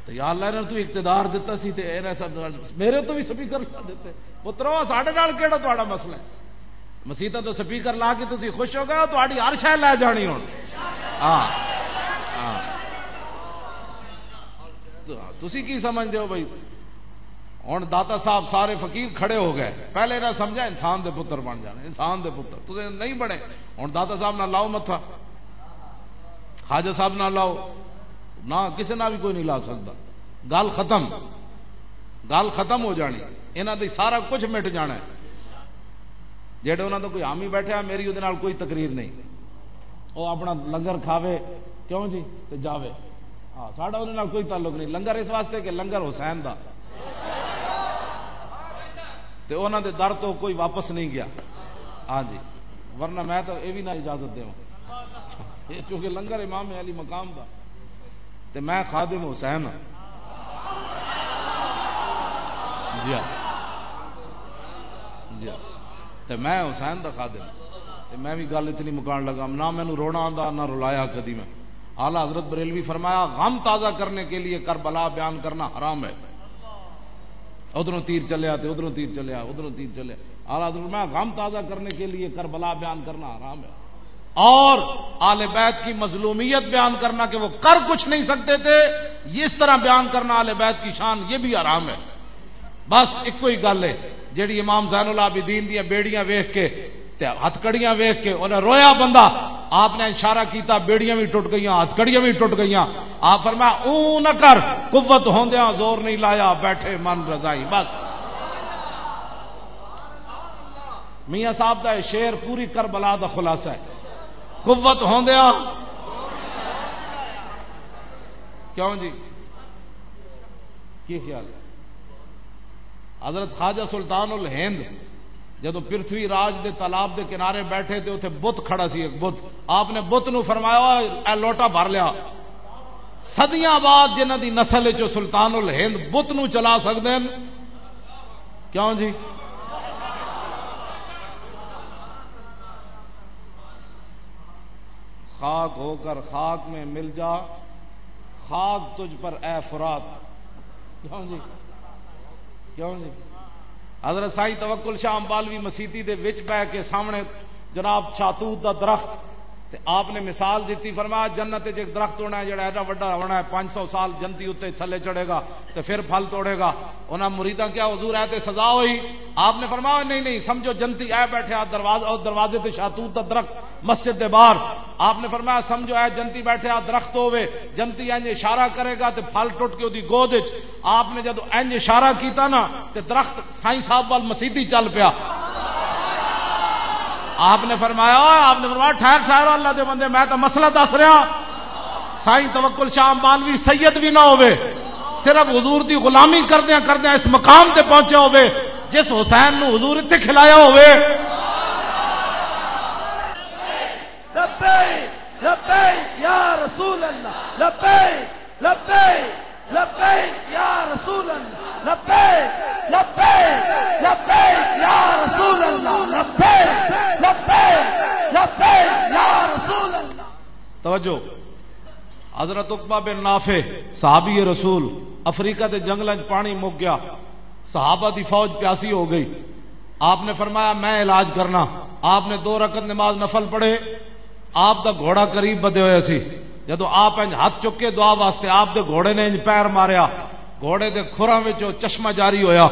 تو یا اللہ نے تو اقتدار دیتا سی، تے میرے تو بھی سپیکر لا دیتے پترو، ساڈے کہڑا تا مسئلہ ہے؟ مسیح تو سپیکر لا کے تھی خوش ہو گئے تاری ہر شہ لے جانی ہوں ہاں تھی کی سمجھتے ہو بھائی؟ ہوں داتا صاحب سارے فقیر کھڑے ہو گئے۔ پہلے نہ سمجھا، انسان دے پتر بن جانے، انسان دے پتر۔ تو نہیں بنے۔ ہوں داتا صاحب نہ لاؤ متھا۔ خواجہ صاحب نہ لاؤ۔ نہ کسی نہ بھی کوئی نہیں لا سکتا۔ گل ختم۔ گل ختم ہو جانی۔ یہاں دی سارا کچھ مٹ جانا ہے۔ جہے انہوں کا کوئی حامی بیٹھا میری وہ کوئی تقریر نہیں۔ وہ اپنا لنگر کھاوے۔ کیوں جی؟ تو جاوے۔ ہاں ساڈا کوئی تعلق نہیں۔ لنگر اس واسطے کہ لنگر حسین کا انہوں دے در تو کوئی واپس نہیں گیا۔ ہاں جی۔ ورنہ میں تو یہ بھی نہ اجازت دوں چونکہ لنگر امام علی مقام کا تے میں خادم حسین ہاں۔ جی ہاں۔ جی ہاں۔ تے میں حسین کا خادم، تے میں بھی گل اتنی مکان لگا، نہ مینو رونا آتا نہ رلایا کدی میں۔ آلہ حضرت بریلوی فرمایا، غم تازہ کرنے کے لیے کربلا بیان کرنا حرام ہے۔ ادھر تیر چلیا تو ادھر تیر چلیا ادھر تیر چلیا۔ آلہ حضرت میں غم تازہ کرنے کے لیے کربلا بیان کرنا حرام ہے۔ اور آل بیت کی مظلومیت بیان کرنا کہ وہ کر کچھ نہیں سکتے تھے اس طرح بیان کرنا آل بیت کی شان، یہ بھی آرام ہے۔ بس ایک ہی گل ہے، جیڑی امام زین اللہ العابدین دیا بیڑیاں ویخ کے ہتکڑیاں ویخ کے انہیں رویا بندہ، آپ نے اشارہ کیتا بیڑیاں بھی ٹوٹ گئی ہتکڑیاں بھی ٹوٹ گئی آپ فرمایا او نہ کر، قوت ہوندیا زور نہیں لایا، بیٹھے من رضائی، بس۔ میاں صاحب کا شیر پوری کربلا کا خلاصہ ہے۔ قوت ہوندیا کیوں جی؟ کی خیال ہے؟ حضرت خواجہ سلطان الہند، جدو پرتھوی راج دے تالاب دے کنارے بیٹھے تھے اتنے بت کھڑا سی، ایک بت۔ آپ نے بت نو فرمایا اے لوٹا بھر لیا۔ سدیاں بعد جنہ دی نسل چو سلطان الہند بت نو چلا سکتے ہیں کیوں جی؟ خاک ہو کر خاک میں مل جا، خاک تجھ پر اے فرات۔ کیوں جی؟ کیوں جی؟ حضرت سائی توکل شاہ امبالوی مسیتی دے وچ بہ کے سامنے جناب شاتوت دا درخت تے آپ نے مثال دیتی، فرمایا جنت ایک درخت ہونا ہے، جڑا ایڈا وڈا ہونا ہے، پانچ سو سال جنتی اتنے تھلے چڑھے گا تو پھر پھل توڑے گا۔ انہیں مریدا کیا حضور ہے تے سزا ہوئی؟ آپ نے فرمایا نہیں نہیں، سمجھو جنتی اے بیٹھے آ دروازے دروازے تے شاتوت دا درخت، مسجد دے باہر۔ آپ نے فرمایا سمجھو اے جنتی بیٹھے آ درخت ہوے جنتی اینج اشارہ کرے گا تے پھل ٹوٹ کے دی گود آپ نے جدو اینج اشارہ کیتا نا تے درخت سائیں صاحب وال مسیتی چل پیا۔ آپ نے فرمایا آپ نے فرمایا، ٹھہر ٹھہر، اللہ دے بندے، میں تو مسئلہ دس رہا۔ سائی توکل شام مانوی سید بھی نہ ہوئے۔ صرف حضور دی غلامی کردیا کردیا اس مقام تے پہنچے ہوئے۔ جس حسین نو حضور اتنے کھلایا ہوئے۔ یا رسول اللہ لبے لبے لبے یا رسول اللہ لبے لبے لبے یا رسول اللہ لبے لبے لبے یا رسول اللہ توجہ حضرت اقبا بن نافع، صحابی رسول، افریقہ کے جنگل پانی مک گیا۔ صحابہ دی فوج پیاسی ہو گئی۔ آپ نے فرمایا، میں علاج کرنا۔ آپ نے دو رقط نماز نفل پڑھے۔ آپ دا گھوڑا قریب بدے ہوئے سی۔ جدو آپ ہاتھ چکے دعا واسطے، آپ دے گھوڑے نے پیر ماریا۔ گھوڑے دے خورا چشمہ جاری ہویا۔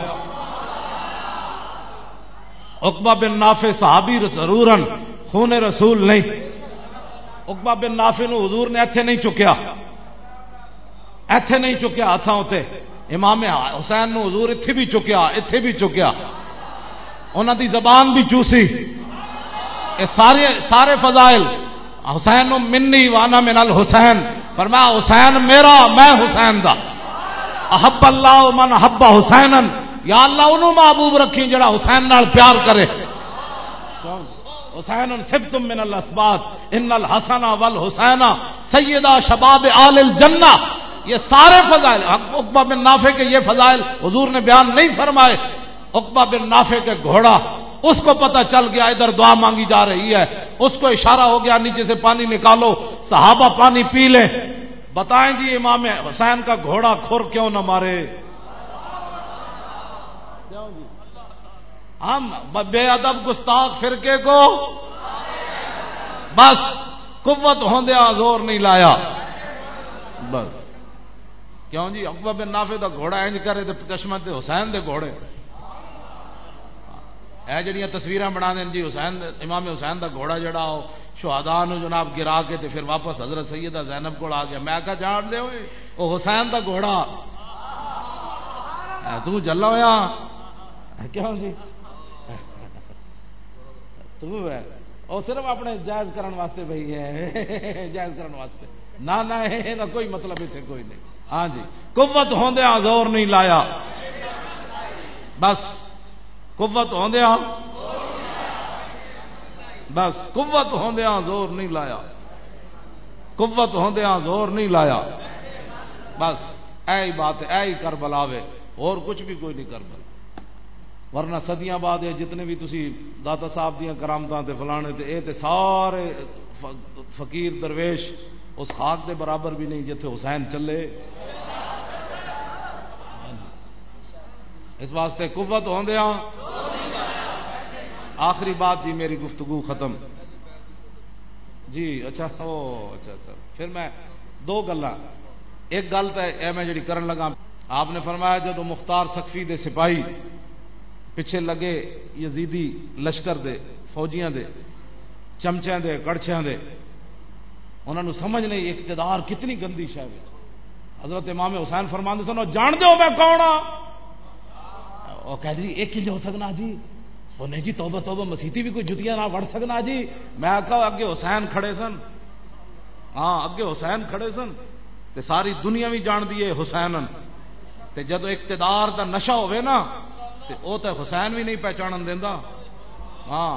اقبا بن نافے صحابی ضرور خون رسول نہیں۔ اقبا بن نافے نو حضور نے ایتھے نہیں چکیا۔ ایتھے نہیں چکیا ہاتھوں اتنے امام حسین نو حضور اتھے بھی چکیا اتھے بھی چکیا۔ انہوں دی زبان بھی چوسی۔ اے سارے سارے فضائل۔ حسین منی وانا من الحسین۔ فرمایا، حسین میرا، میں حسین دا۔ احب اللہ من حب حسین یا اللہ انہوں محبوب رکھی جڑا حسین نال پیار کرے۔ حسین سب تم من الاسبات ان الحسن والحسین سیدہ شباب آل الجنہ. یہ سارے فضائل اقبا بن نافع کے یہ فضائل حضور نے بیان نہیں فرمائے. اقبا بن نافع کے گھوڑا، اس کو پتا چل گیا ادھر دعا مانگی جا رہی ہے. اس کو اشارہ ہو گیا نیچے سے پانی نکالو، صحابہ پانی پی لیں. بتائیں جی امام حسین کا گھوڑا کھور کیوں نہ مارے؟ جی؟ ہم بے ادب گستاخ فرقے کو بس قوت ہوندیا زور نہیں لایا۔ بس۔ کیوں جی؟ اکبر بن نافے کا گھوڑا انج کرے تو چشمت حسین دے گھوڑے۔ یہ جڑیاں تصویر بنا دیں جی حسین امام حسین کا گھوڑا جڑا ہو شہادا جناب گرا کے تے پھر واپس حضرت سیدہ زینب کو آ گیا۔ میں کہا، جان دے ہوئے وہ حسین کا گھوڑا۔ تلا ہوا کیوں جی؟ تو ہے۔ وہ صرف اپنے جائز کرن واسطے بھائی ہے۔ [LAUGHS] جائز کرن واسطے۔ نہ نہ [LAUGHS] کوئی مطلب اتنے کوئی نہیں۔ ہاں جی۔ قوت ہوندیا زور نہیں لایا۔ بس۔ قوت ہوندیا بس۔ قوت ہوندیا زور نہیں لایا۔ قوت ہوندیا زور نہیں لایا۔ بس۔ اے ہی بات اے ہی کر بلاوے اور کچھ بھی کوئی نہیں کر بلا ورنہ سدیاں بعد جتنے بھی تسی داتا صاحب دیا کرامت فلانے تے، اے تے سارے فقیر درویش اس خاک دے برابر بھی نہیں جتھے حسین چلے۔ اس واسطے قوت ہوندیا ہاں۔ آخری بات جی میری گفتگو ختم۔ جی اچھا او اچھا اچھا۔ پھر میں دو گلا ایک گل تو اے میں جڑی کرن لگا، آپ نے فرمایا جدو مختار سخفی دے سپاہی پیچھے لگے یزیدی لشکر دے، فوجیاں دے چمچے دے کڑچیاں دے۔ انہوں نے سمجھ نہیں اقتدار کتنی گندی شہ حضرت امام حسین فرما سنو جان دو میں کون ہاں؟ وہ کہہ جی ایک کلے ہو سکنا جی؟ وہ نہیں جی توبہ توبہ، مسیتی بھی کوئی جتیاں نہ وڑ سکنا جی۔ میں کہا اگے حسین کھڑے سن۔ ہاں اگے حسین کھڑے سن۔ تے ساری دنیا بھی جان دیے حسین تے جدو اقتدار دا نشہ ہوئے نا تے او تے حسین بھی نہیں پہچان دینا ہاں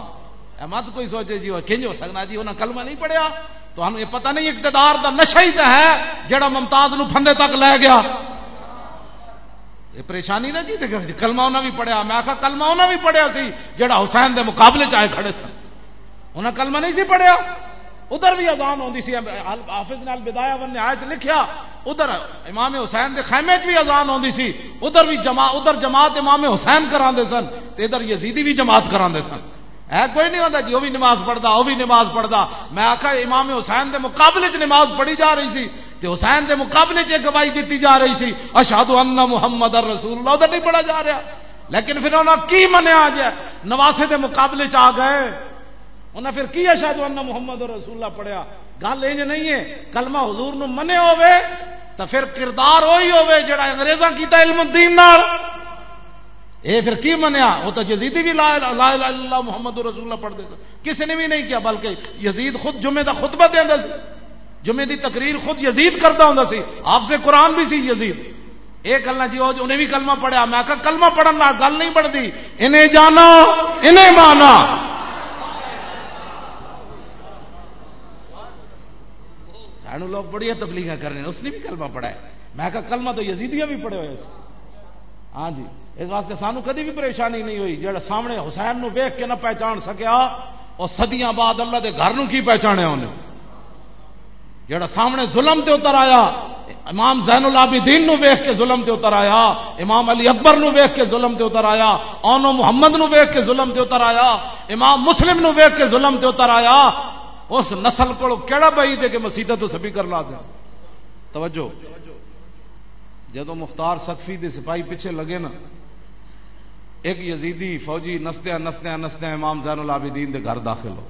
مت کوئی سوچے جی وہ کنج ہو سکنا جی انہیں کلمہ نہیں پڑھیا۔ تو ہم یہ پتہ نہیں اقتدار دا نشہ ہی تو ہے جڑا ممتاز نو پھندے تک لے گیا۔ یہ پریشانی نہ جی, جی، کلمہ انہیں بھی پڑھیا۔ میں آخا کلمہ انہیں بھی پڑھیا سی، جڑا حسین دے مقابلے چاہے کھڑے سن۔ انہیں کلمہ نہیں سی پڑھیا؟ ادھر بھی اذان ہوتی سی حافظ نے البدایا ون نے لکھیا۔ ادھر امام حسین دے خیمے بھی اذان ہوتی سی۔ ادھر بھی جما ادھر جماعت امام حسین کرا سن ادھر یزیدی بھی جماعت کرا سن۔ ہے کوئی نہیں ہوتا جی وہ بھی نماز پڑھتا وہ بھی نماز پڑھتا میں آخا امام حسین دے مقابلے چ نماز پڑھی جا رہی سی تے حسین دے مقابلے چ گواہی دیتی جا رہی سی اشاد ان محمد رسول اللہ. ادھر نہیں پڑھا جا رہا۔ لیکن پھر انہوں کی منیا جائے نواسے دے مقابلے چ آ گئے۔ انہیں پھر کی اشاد ان محمد رسول اللہ پڑھیا گل یہ نہیں ہے کلمہ حضور نو منے ہوئے تو پھر کردار وہی ہوئے جڑا انگریزاں کیتا علم الدین نال اے پھر کی منیا وہ تو یزیدی بھی لا الہ الا اللہ محمد رسول اللہ پڑھتے تھے کسی نے بھی نہیں کیا بلکہ یزید خود جمعے کا خطبہ دیا سی جمعے دی تقریر خود یزید کرتا ہوں سی آپ سے قرآن بھی سی یزید ایک گل جی انہیں بھی کلمہ پڑھیا میں کہا کلمہ پڑھنا گل نہیں پڑھتی انہیں جانا انہیں مانا سانو لوگ بڑی تبلیغ کر رہے ہیں، اس نے بھی کلمہ پڑھا ہے۔ میں کہا، کلمہ تو یزیدیاں بھی پڑھے ہوئے ہاں جی اس واسطے سانو کدی بھی پریشانی نہیں ہوئی جہاں سامنے حسین نو ویخ کے نہ پہچان سکیا، اور سدیاں بعد اللہ دے گھر نو کی پہچانے انہیں جہاں سامنے ظلم تے اتر آیا، امام زین العابدین نو ویخ کے ظلم تے اتر آیا، امام علی اکبر نو ویخ کے ظلم تے اتر آیا اونو محمد نو ویخ کے ظلم تے اتر آیا، امام مسلم نو ویخ کے ظلم تے اتر آیا اس نسل کو کہڑا بھائی دے کہ مسیحت تو سبھی کر لا دیں توجہ۔ جدو مختار سخفی دے سپاہی پیچھے لگے نا، ایک یزیدی فوجی نسدیا نسدیا نسدیا امام زین العابدین دے گھر داخل ہو۔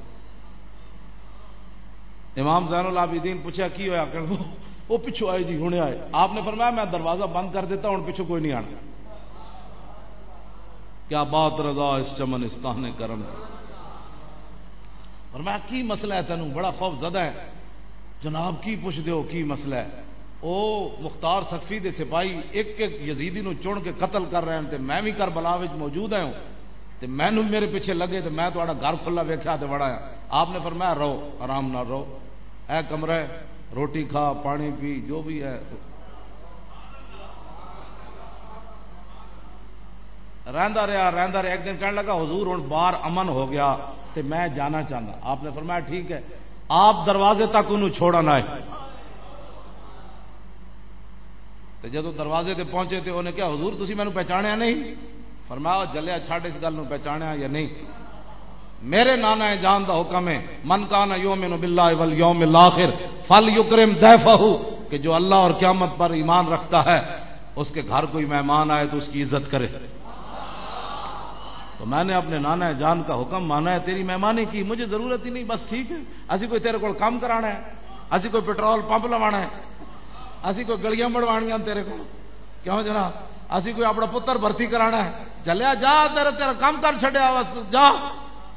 امام زین العابدین پوچھا، کی ہوا کہ وہ پچھو آئے جی ہوں آئے۔ آپ نے فرمایا، میں دروازہ بند کر دیتا ہوں پچھو کوئی نہیں آنا۔ کیا بات رضا اس چمن استان کرم فرمایا، کی مسئلہ ہے تینوں؟ بڑا خوف زدہ ہے. جناب، کی پوچھ دیو کی مسئلہ ہے؟ او مختار سخفی دے سپاہی، ایک ایک یزیدی نو چن کے قتل کر رہے ہیں تے میں بھی کر بلا موجود ہاں ہوں۔ تے میں میرے پیچھے لگے تے میں تھوڑا گھر کھلا ویکیا تے بڑا ہاں۔ آپ نے فرمایا، رہو، آرام نہ رہو۔ اے کمرے روٹی کھا، پانی پی، جو بھی ہے رہندا رہا رہندا رہا، ایک دن کہنے لگا، حضور ہوں باہر امن ہو گیا، تے میں جانا چاہتا آپ نے فرمایا، ٹھیک ہے، آپ دروازے تک انہوں چھوڑا نہ ہے تو جدو دروازے تے پہنچے تو انہیں کیا حضور تھی مینو پہچانیا نہیں؟ فرمایا جلیا چھڈ اس گل پہچانیا یا نہیں؟ میرے نانا جان دا حکم ہے، من کا نا یوم بلا یوم لاخر فل یوکرم دہ کہ جو اللہ اور قیامت پر ایمان رکھتا ہے، اس کے گھر کوئی مہمان آئے تو اس کی عزت کرے۔ تو میں نے اپنے نانا جان کا حکم مانا ہے، تیری مہمانی کی، مجھے ضرورت ہی نہیں، بس ٹھیک ہے۔ اسی کوئی تیرے کو کام کرانا ہے، اسی کوئی پیٹرول پمپ لوانا ہے، اسی کوئی گلیاں بڑوانیاں تیرے کو کیوں جنا اسی کوئی اپنا پتر بھرتی کرانا ہے۔ چلیا جا تیرا تیرا کام کر چڈیا بس جا۔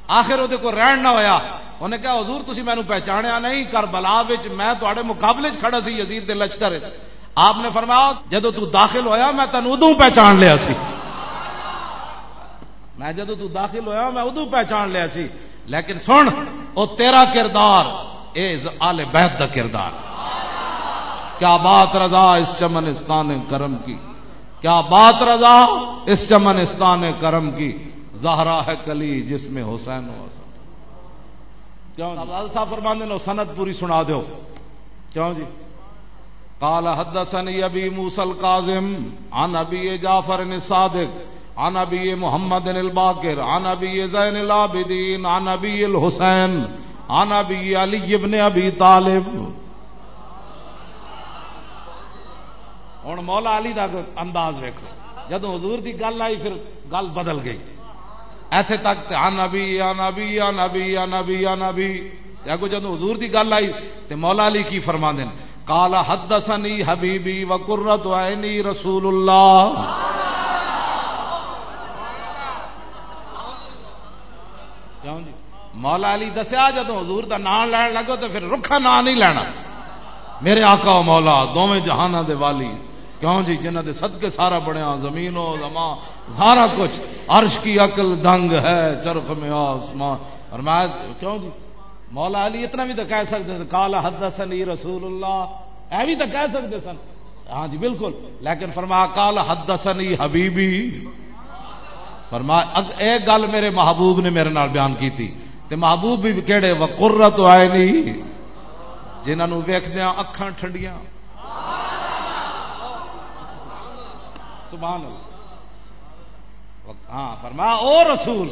آخر وہ کو رہن نہ ہویا۔ انہیں کہا، حضور، تسی مینو پہچانیا نہیں کر بلا میں تے مقابلے کھڑا سی، یزید دے لشکر آپ نے فرمایا جدو تو داخل ہویا، میں تین ادو پہچان لیا سی۔ میں جدو تو داخل ہویا میں ادو پہچان لیا سی۔ لیکن سن، او تیرا کردار، اے آل بیت دا کردار۔ کیا بات رضا اس چمنستان کرم کی؟ کیا بات رضا اس چمنستان کرم کی؟ زہرا ہے کلی جس میں حسین ہو کیوں جی؟ صاحب فرمان دو سنت پوری سنا دو کیوں جی؟ کال حدثني ابي موسى القاظم عن ابي جعفر الصادق عن ابي محمد الباقر، عن ابي زين العابدين عن ابي الحسين عن ابي علي بن ابي طالب. ہوں مولا علی دا انداز ویکو جدو حضور دی گل آئی پھر گل بدل گئی۔ ایتھے تک آن ابھی آن ابھی آن ابھی آن ابھی آن ابھی اگو جدو حضور دی گل آئی تو مولا علی کی فرما دین کالا حدثنی حبیبی و عینی رسول اللہ۔ مولا علی دسیا جدو حضور دا نام لین لگو تو پھر رکھا نام نہیں لینا۔ میرے آقا و مولا دونوں جہانہ دے والی۔ کیوں جی؟ جنہ دے صدقے سارا بڑھیا زمین و زمان، سارا کچھ۔ عرش کی عقل دنگ ہے، چرخ میں آسمان۔ اور میں کیوں جی؟ مولا علی اتنا بھی تو کہہ سکتے کالا حد سنی رسول اللہ۔ اے بھی تو کہہ سکتے سن۔ ہاں جی بالکل۔ لیکن فرما کال حد سنی حبیبی فرما ایک گل میرے محبوب نے میرے نال بیان کی تھی تے محبوب بھی کہڑے وقرت آئے نہیں جنہوں ویخدیا ہاں اکھان ٹھنڈیاں۔ سبحان اللہ۔ ہاں فرما او رسول،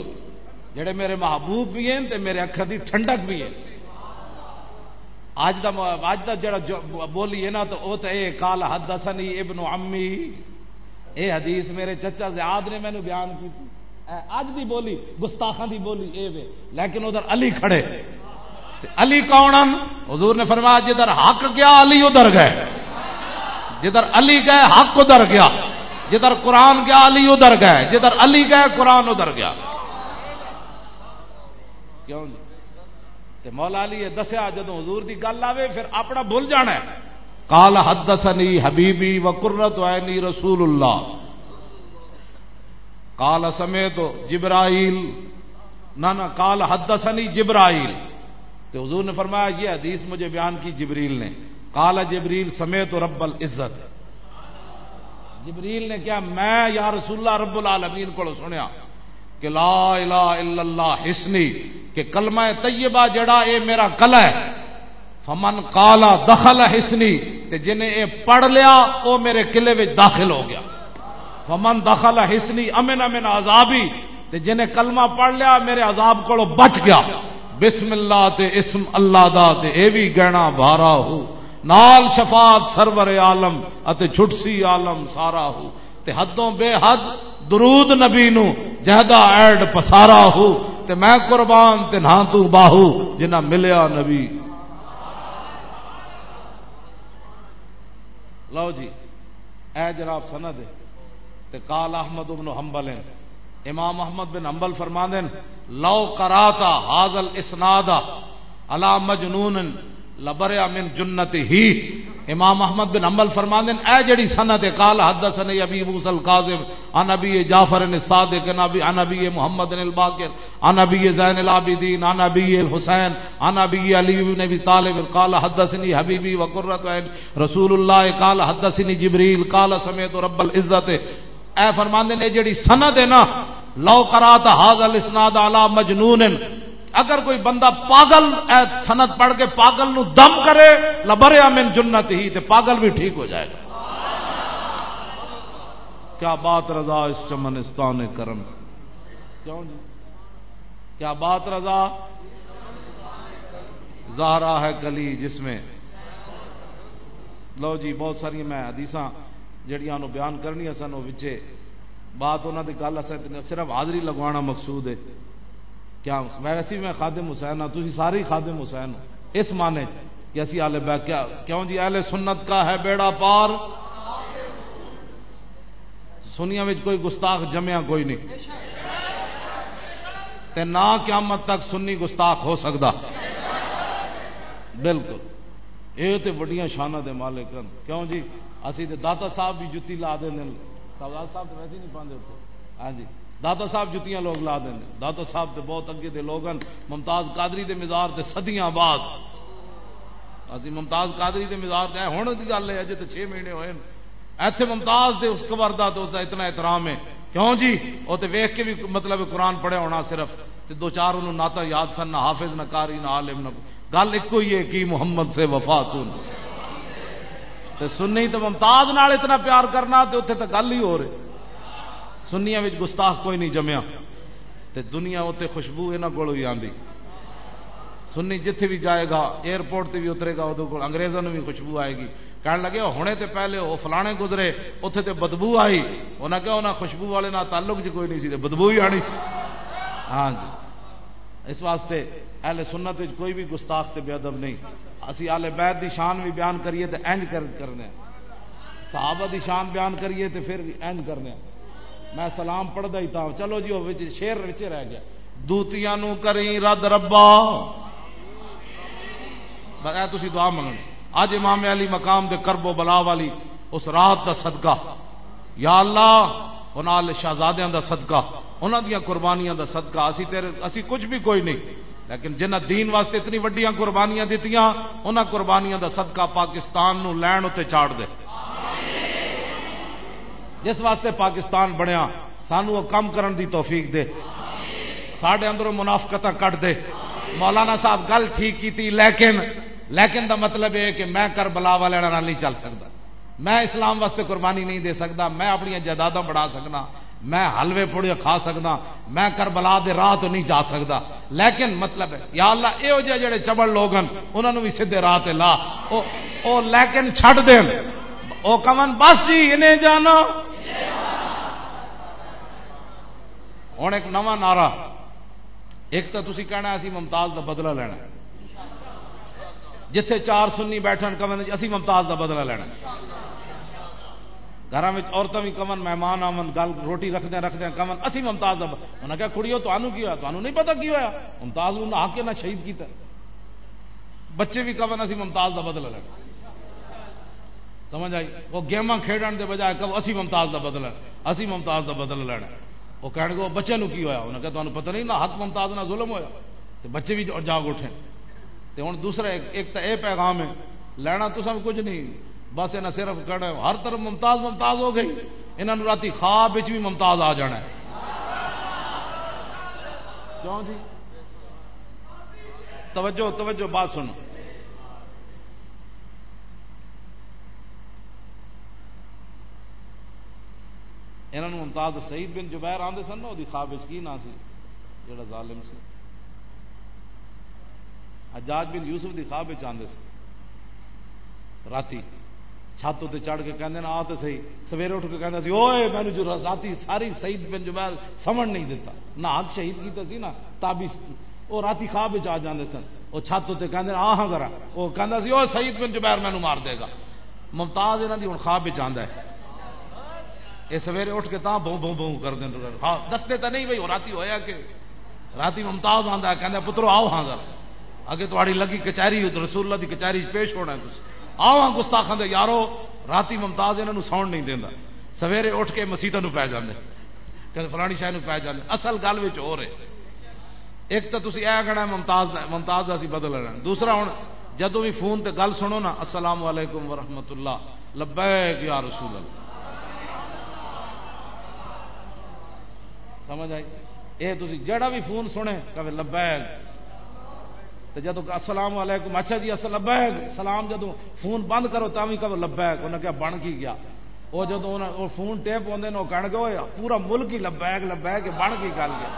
جڑے میرے محبوب بھی ہیں تے میرے اکھر دی ٹھنڈک بھی ہے آج دا آج دا جڑا بولی ہے نا تو او تے اے کال حدثنی ابن عمی۔ اے حدیث میرے چچا زیاد نے مینوں بیان کی تھی۔ اج دی بولی، گستاخاں دی بولی اے وے۔ لیکن ادھر علی کھڑے۔ علی کون حضور نے فرمایا جدھر حق گیا، علی ادھر گئے۔ جدھر علی گئے، حق ادھر گیا۔ جدھر قرآن گیا، علی ادھر گئے۔ جدھر علی گئے، قرآن ادھر گیا۔ کیوں جی؟ تے مولا علی دسیا جدو حضور دی گل آوے، پھر اپنا بھول جانا ہے۔ کال حدثنی حبیبی و قرت عینی رسول اللہ۔ کال سمے تو جبرائیل. نہ نہ کال حدثنی جبرائیل. تو حضور نے فرمایا، یہ حدیث مجھے بیان کی جبریل نے. کالا جبریل سمے تو رب العزت. جبریل نے کیا میں یا رسول اللہ رب العالمین کو سنیا کہ لا الہ الا اللہ حسنی، کہ کلمہ طیبہ جڑا اے میرا کل ہے. فمن کالا دخل حسنی، تے جنہیں اے پڑھ لیا، او میرے قلعے میں داخل ہو گیا. فمن دخل حسنی، امن امن، عذابی، تے جنہیں کلمہ پڑھ لیا، میرے عذاب کو بچ گیا۔ بسم اللہ تے اسم اللہ دا تے اے بھی گہنا بھارا ہوں نال شفاعت سرور عالم اتے چھٹسی عالم سارا ہو۔ تے حدوں بے حد درود نبی نو جہدا ایڈ پسارا ہو۔ تے میں قربان تے نہ تو باہو جنہ ملیا نبی۔ لو جی اے جناب سند ہے۔ تے قال احمد بن حنبل امام احمد بن حنبل فرما دین لو کراتا حاضل اسنادا علا مجنون لبریا من جنت ہی امام محمد بن امبل فرمان اے جڑی سنت کال حدث نے ابی موسل کاظم ان ابی جعفر صادق نبی ابی محمد الباقر ان ابی زین العابدین ان ابی الحسین ان ابی علی بن ابی طالب۔ قال حدثني حبیبی وقرۃ عین رسول اللہ، قال حدثني جبریل، قال سمعت رب العزت اے فرمان نے جڑی سند ہے نا، لو قرات هذا الاسناد على مجنون. اگر کوئی بندہ پاگل سنت پڑھ کے پاگل نو دم کرے لبرے من جنت ہی تو پاگل بھی ٹھیک ہو جائے گا۔ کیا بات رضا اس چمنستان کرم؟ کیوں جی؟ کیا بات رضا؟ زہرا ہے کلی جس میں۔ لو جی بہت ساری میں حدیث جہیا بیان کرنی سن، وہ بچے بات انہوں کی گل صرف حاضری لگوانا مقصود ہے۔ کیا ویسے میں خادم حسین ہوں تھی ساری خادم حسین ہو۔ اس معنی کہ اسی آلے بہ کیا، کیوں جی؟ اہل سنت کا ہے بیڑا پار۔ سنیا کوئی گستاخ جمیا کوئی نہیں۔ تے نہ قیامت تک سنی گستاخ ہو سکتا بالکل۔ یہ تو وڈیاں شانہ دے مالک کیوں جی؟ اسی تے داتا صاحب بھی جتی لا دیں سوال صاحب تو ویسے نہیں پاندے ہاں جی۔ داتا صاحب جتیاں لوگ لا دیں داتا صاحب تے بہت اگے دے لوگ ممتاز قادری دے مزار تے صدیاں بعد اسی ہاں جی، ممتاز قادری دے مزار تے ہن دی گل ہے، اجے تے 6 مہینے ہوئے ایتھے ممتاز دے اس قبر دا تو اتنا احترام ہے۔ کیوں جی؟ وہ تو ویخ کے بھی مطلب قرآن پڑھیا ہونا صرف۔ تے دو چار انہوں ناتا یاد سن، نہ حافظ، نہ کاری نہ عالم، نہ گل ایک ہی ہے کہ محمد سے وفا سنی تو ممتاز نال اتنا پیار کرنا تے اتنے تو گل ہی ہو رہی۔ سنیا گستاخ کوئی نہیں جمیا۔ تے دنیا اتنے خوشبو یہاں کو آتی سنی جتھے بھی جائے گا، ایئرپورٹ تے بھی اترے گا وہ انگریزوں بھی خوشبو آئے گی۔ کہنے لگے ہونے تے پہلے وہ فلانے گزرے اتنے تے بدبو آئی۔ انہیں کہا انہیں خوشبو والے نہ تعلق جی کوئی نہیں سی بدبو ہی آنی سی۔ ہاں جی۔ اس واسطے اہل سنت کوئی بھی گستاخ تے بے ادب نہیں۔ اسی آل بیت دی شان بھی بیان کریے تے اینج کرنے۔ صحابہ دی شان بیان کریے تے پھر اینج کرنے۔ میں سلام پڑھتا ہی تھا چلو جی وہ شیر رچے رہ گیا۔ دوتیاں نو کریں رد ربا۔ بغیر تھی دعا منگنی۔ اج امام علی مقام دے کربو بلا والی اس رات دا صدقہ۔ یا اللہ انال شہزادیاں دا صدقہ۔ انہوں دیا قربانیاں دا صدقہ، اسی تیرے اسی کچھ بھی کوئی نہیں۔ لیکن جنہ دین واسطے اتنی وڈیاں قربانیاں دیتیاں انہاں قربانیاں دا صدقہ پاکستان نو لین اتنے چاڑ دے۔ جس واسطے پاکستان بنیا، سانو وہ کم کرن دی توفیق دے۔ سڈے اندروں منافقت کٹ دے۔ مولانا صاحب گل ٹھیک کی لیکن لیکن دا مطلب یہ کہ میں کر بلا والے نہیں چل سکتا میں اسلام واسطے قربانی نہیں دے سکتا میں اپنی جائیداد بڑھا سکنا۔ میں حلوے پوڑے کھا سکتا میں کر بلا دے راہ تو نہیں جا سکتا لیکن مطلب ہے، یا اللہ یہ جڑے چبل لوگ ہیں انہوں بھی سیدے راہ لا۔ او لیکن چھڈ دین۔ او کمن، بس جی انہیں جانا۔ ہوں ایک نواں نعرہ۔ ایک تو تھی کہنا اسی ممتاز کا بدلہ لینا جتھے چار سنی بیٹھن، کمن، اسی ممتاز کا بدلہ لینا گھر میں عورتوں بھی کمن، مہمان آمن، گل، روٹی رکھدے رکھدے، کمن، اسی ممتاز کا انہیں کہا، کڑیو تمہوں کی ہوا تمہیں نہیں پتا کی ہوا ممتاز نے آ کے نہ شہید کیتا؟ بچے بھی کمن، اسی ممتاز کا بدلہ لینا سمجھ آئی؟ وہ گیما کھیڈن دے بجائے کب اسی ممتاز کا بدل اسی ممتاز کا بدل لینا وہ کہنے وہ بچے نو کی ہوا انہیں کہ تمہیں پتہ نہیں نہ حق ممتاز نہ ظلم ہوا تو بچے بھی جاگ اٹھے۔ تو ہوں دوسرا ایک تو یہ پیغام ہے، لینا تو سب کچھ نہیں۔ بس یہ صرف کہنا ہر طرف ممتاز ممتاز ہو گئی انہوں نے رات خواب بھی ممتاز آ جانا ہے۔ کیوں جی؟ توجہ توجہ، بات سنو۔ یہاں ممتاز سعید بن جبیر آتے سن نا وہ خواب کی نہ سی؟ جڑا ظالم سی۔ حجاج بن یوسف کی خواب آتے سن۔ رات چھت اتنے چڑھ کے کہتے ہیں آ تو صحیح۔ سویرے اٹھ کے کہتے سی اوے مینو جو رات ساری شہید بن جبیر سمجھ نہیں دیتا۔ نہ حق شہید کیتا سی نا تابی وہ رات خواب آ جاتے سن۔ وہ چھت اتنے کہتے ہیں آ ہاں کرا وہ کہتا سی وہ شہید بن جبیر مینو مار دے گا۔ ممتاز یہاں کی ہوں خواب آتا ہے۔ یہ سویرے اٹھ کے تاں بو بو بو کر دیں ہاں، دستے تو نہیں بھائی رات ہویا کہ رات ممتاز آتا ہے کہ پترو، آؤ ہاں گھر اگے تاری لگی کچہری، رسول اللہ کی کچہری پیش ہونا ہے آؤ ہاں گستاخان دے، یارو رات ممتاز یہاں ساؤنڈ نہیں دینا سویرے اٹھ کے مسیطوں پی جانے کہ فلانی شاہ پی جانے اصل گل ہو رہے ایک تو تھی یہ کہنا ممتاز ممتاز کا بدل لینا دوسرا ہوں جدو بھی فون تے گل سنو نا، السلام علیکم ورحمۃ اللہ۔ لبیک یا رسول اللہ۔ سمجھ آئی؟ یہ تھی جڑا بھی فون سنے کہ لبیک۔ تو جدو السلام علیکم اچھا جی اصل لبیک، سلام جدو فون بند کرو تا بھی کہ لبیک انہیں کیا بن کی گیا۔ وہ جدو فون ٹیپ آتے وہ کہن گے پورا ملک ہی لبیک لبیک بن کی گل گیا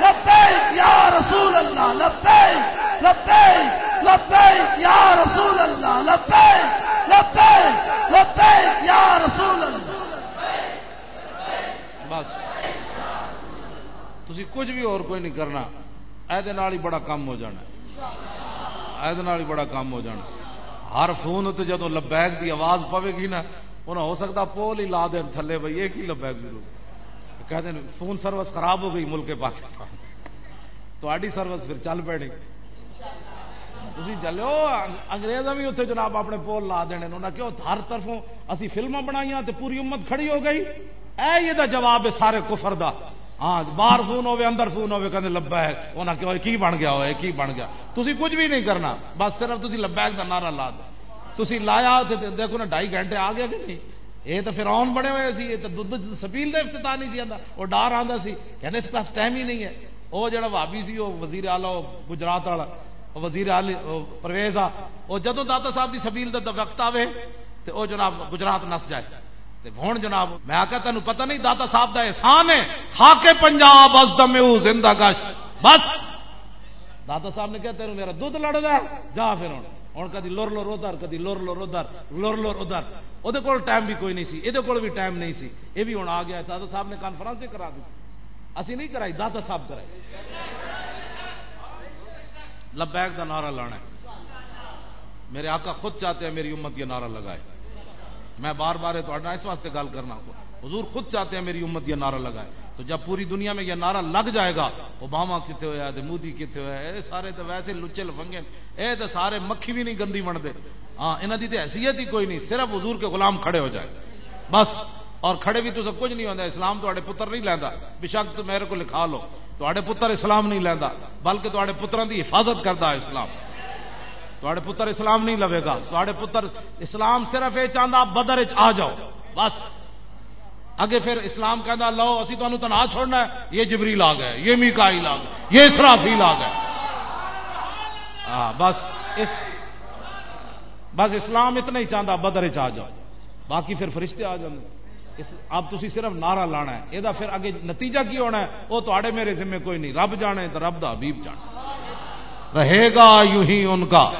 لبیک یا رسول اللہ لبیک لبیک لبیک یا رسول اللہ، لبیک لبیک لبیک، یا رسول اللہ۔ بس۔ تھی کچھ بھی اور کوئی نہیں کرنا۔ یہ بڑا کام ہو جانا۔ یہ بڑا کام ہو جانا۔ ہر فون تو جدو لبیک کی آواز پوے گی نا انہیں ہو سکتا پول ہی لا دین تھلے بھائی یہ کی لبیک بھی کہتے ہیں فون سروس خراب ہو گئی، ملک پاکستان۔ تاری سروس پھر چل پڑی تھی چلو انگریز بھی اتنے جناب اپنے پول لا دینے انہیں کیوں ہر طرفوں اسی فلما بنائی تو پوری امت کھڑی ہو گئی۔ اے یہ جواب ہے سارے کفر دا۔ ہاں باہر فون ہوے اندر فون ہوے کہ لبا ہے انہیں کہ کی بن گیا ہوئے کی بن گیا؟ تھی کچھ بھی نہیں کرنا، بس صرف تھی لبیک کا نعرہ لا دو۔ تھی لایا دیکھو نا، ڈھائی گھنٹے آ گیا کہ نہیں؟ یہ تو پھر آن بڑے ہوئے سی، یہ تو دھد سپیل کا افتتاح نہیں سی آتا وہ ڈر آتا سی۔ کہنے اس پاس ٹائم ہی نہیں ہے۔ وہ جڑا بھابی سی، وہ وزیر آلہ گجرات والا وزیر پرویز آ، وہ جدو داتا صاحب کی سبیل کا وقت آئے تو وہ جناب گجرات نس جائے۔ ہوں جناب، میں آ تین پتہ نہیں داتا صاحب کا احسان ہے خاک پنجاب از دم زندہ گشت۔ بس۔ داتا صاحب نے کہا، تیرے میرا دھد لڑتا جا پھر ہوں ہوں کدی لور لور ادھر، کدی لور لور ادھر لور لور ادھر۔ وہ ٹائم بھی کوئی نہیں سی یہ بھی ٹائم نہیں سی۔ یہ بھی ہوں آ گیا دادا صاحب نے کانفرنس کرا دی اسی نہیں کرائی دادا صاحب کرائی۔ لبیک کا نعرہ لانا ہے۔ میرے آقا خود چاہتے ہیں میری امت یہ نعرہ لگائے۔ میں بار بار اس واسطے گل کرنا۔ حضور خود چاہتے ہیں میری امت یہ نعرہ لگائے۔ تو جب پوری دنیا میں یہ نعرہ لگ جائے گا، اوباما کتنے ہوا مودی کتنے ہوا یہ سارے تو ویسے لچے لفنگے یہ تو سارے مکھی بھی نہیں، گندی بنتے ہاں یہاں کی تو حیثیت ہی کوئی نہیں، صرف حضور کے غلام کھڑے ہو جائے۔ بس۔ اور کھڑے بھی تو سب کچھ نہیں ہوتا اسلام تے پتر نہیں لینا بشک تو میرے کو لکھا لو تے پتر اسلام نہیں لینا بلکہ تے پتروں کی حفاظت کرتا اسلام۔ تے پتر اسلام نہیں لوے گا تے پتر اسلام صرف یہ چاہتا بدر آ جاؤ، بس۔ اگے پھر اسلام کہہ لو، اسی تمہیں تنا چھوڑنا ہے، یہ جبریل آ گئے، یہ میکائیل آ گئے، یہ اسرافیل آ گئے۔ ہاں بس اس، بس اسلام اتنا ہی چاہتا بدر چ آ جاؤ۔ باقی پھر فرشتے آ جاؤ اب تھی صرف نعرہ لانا ہے۔ یہ پھر اگے نتیجہ کی ہونا ہے؟ وہ تے میرے ذمہ کوئی نہیں۔ رب جانے تو رب دا حبیب جانے رہے گا یوں ہی ان کا۔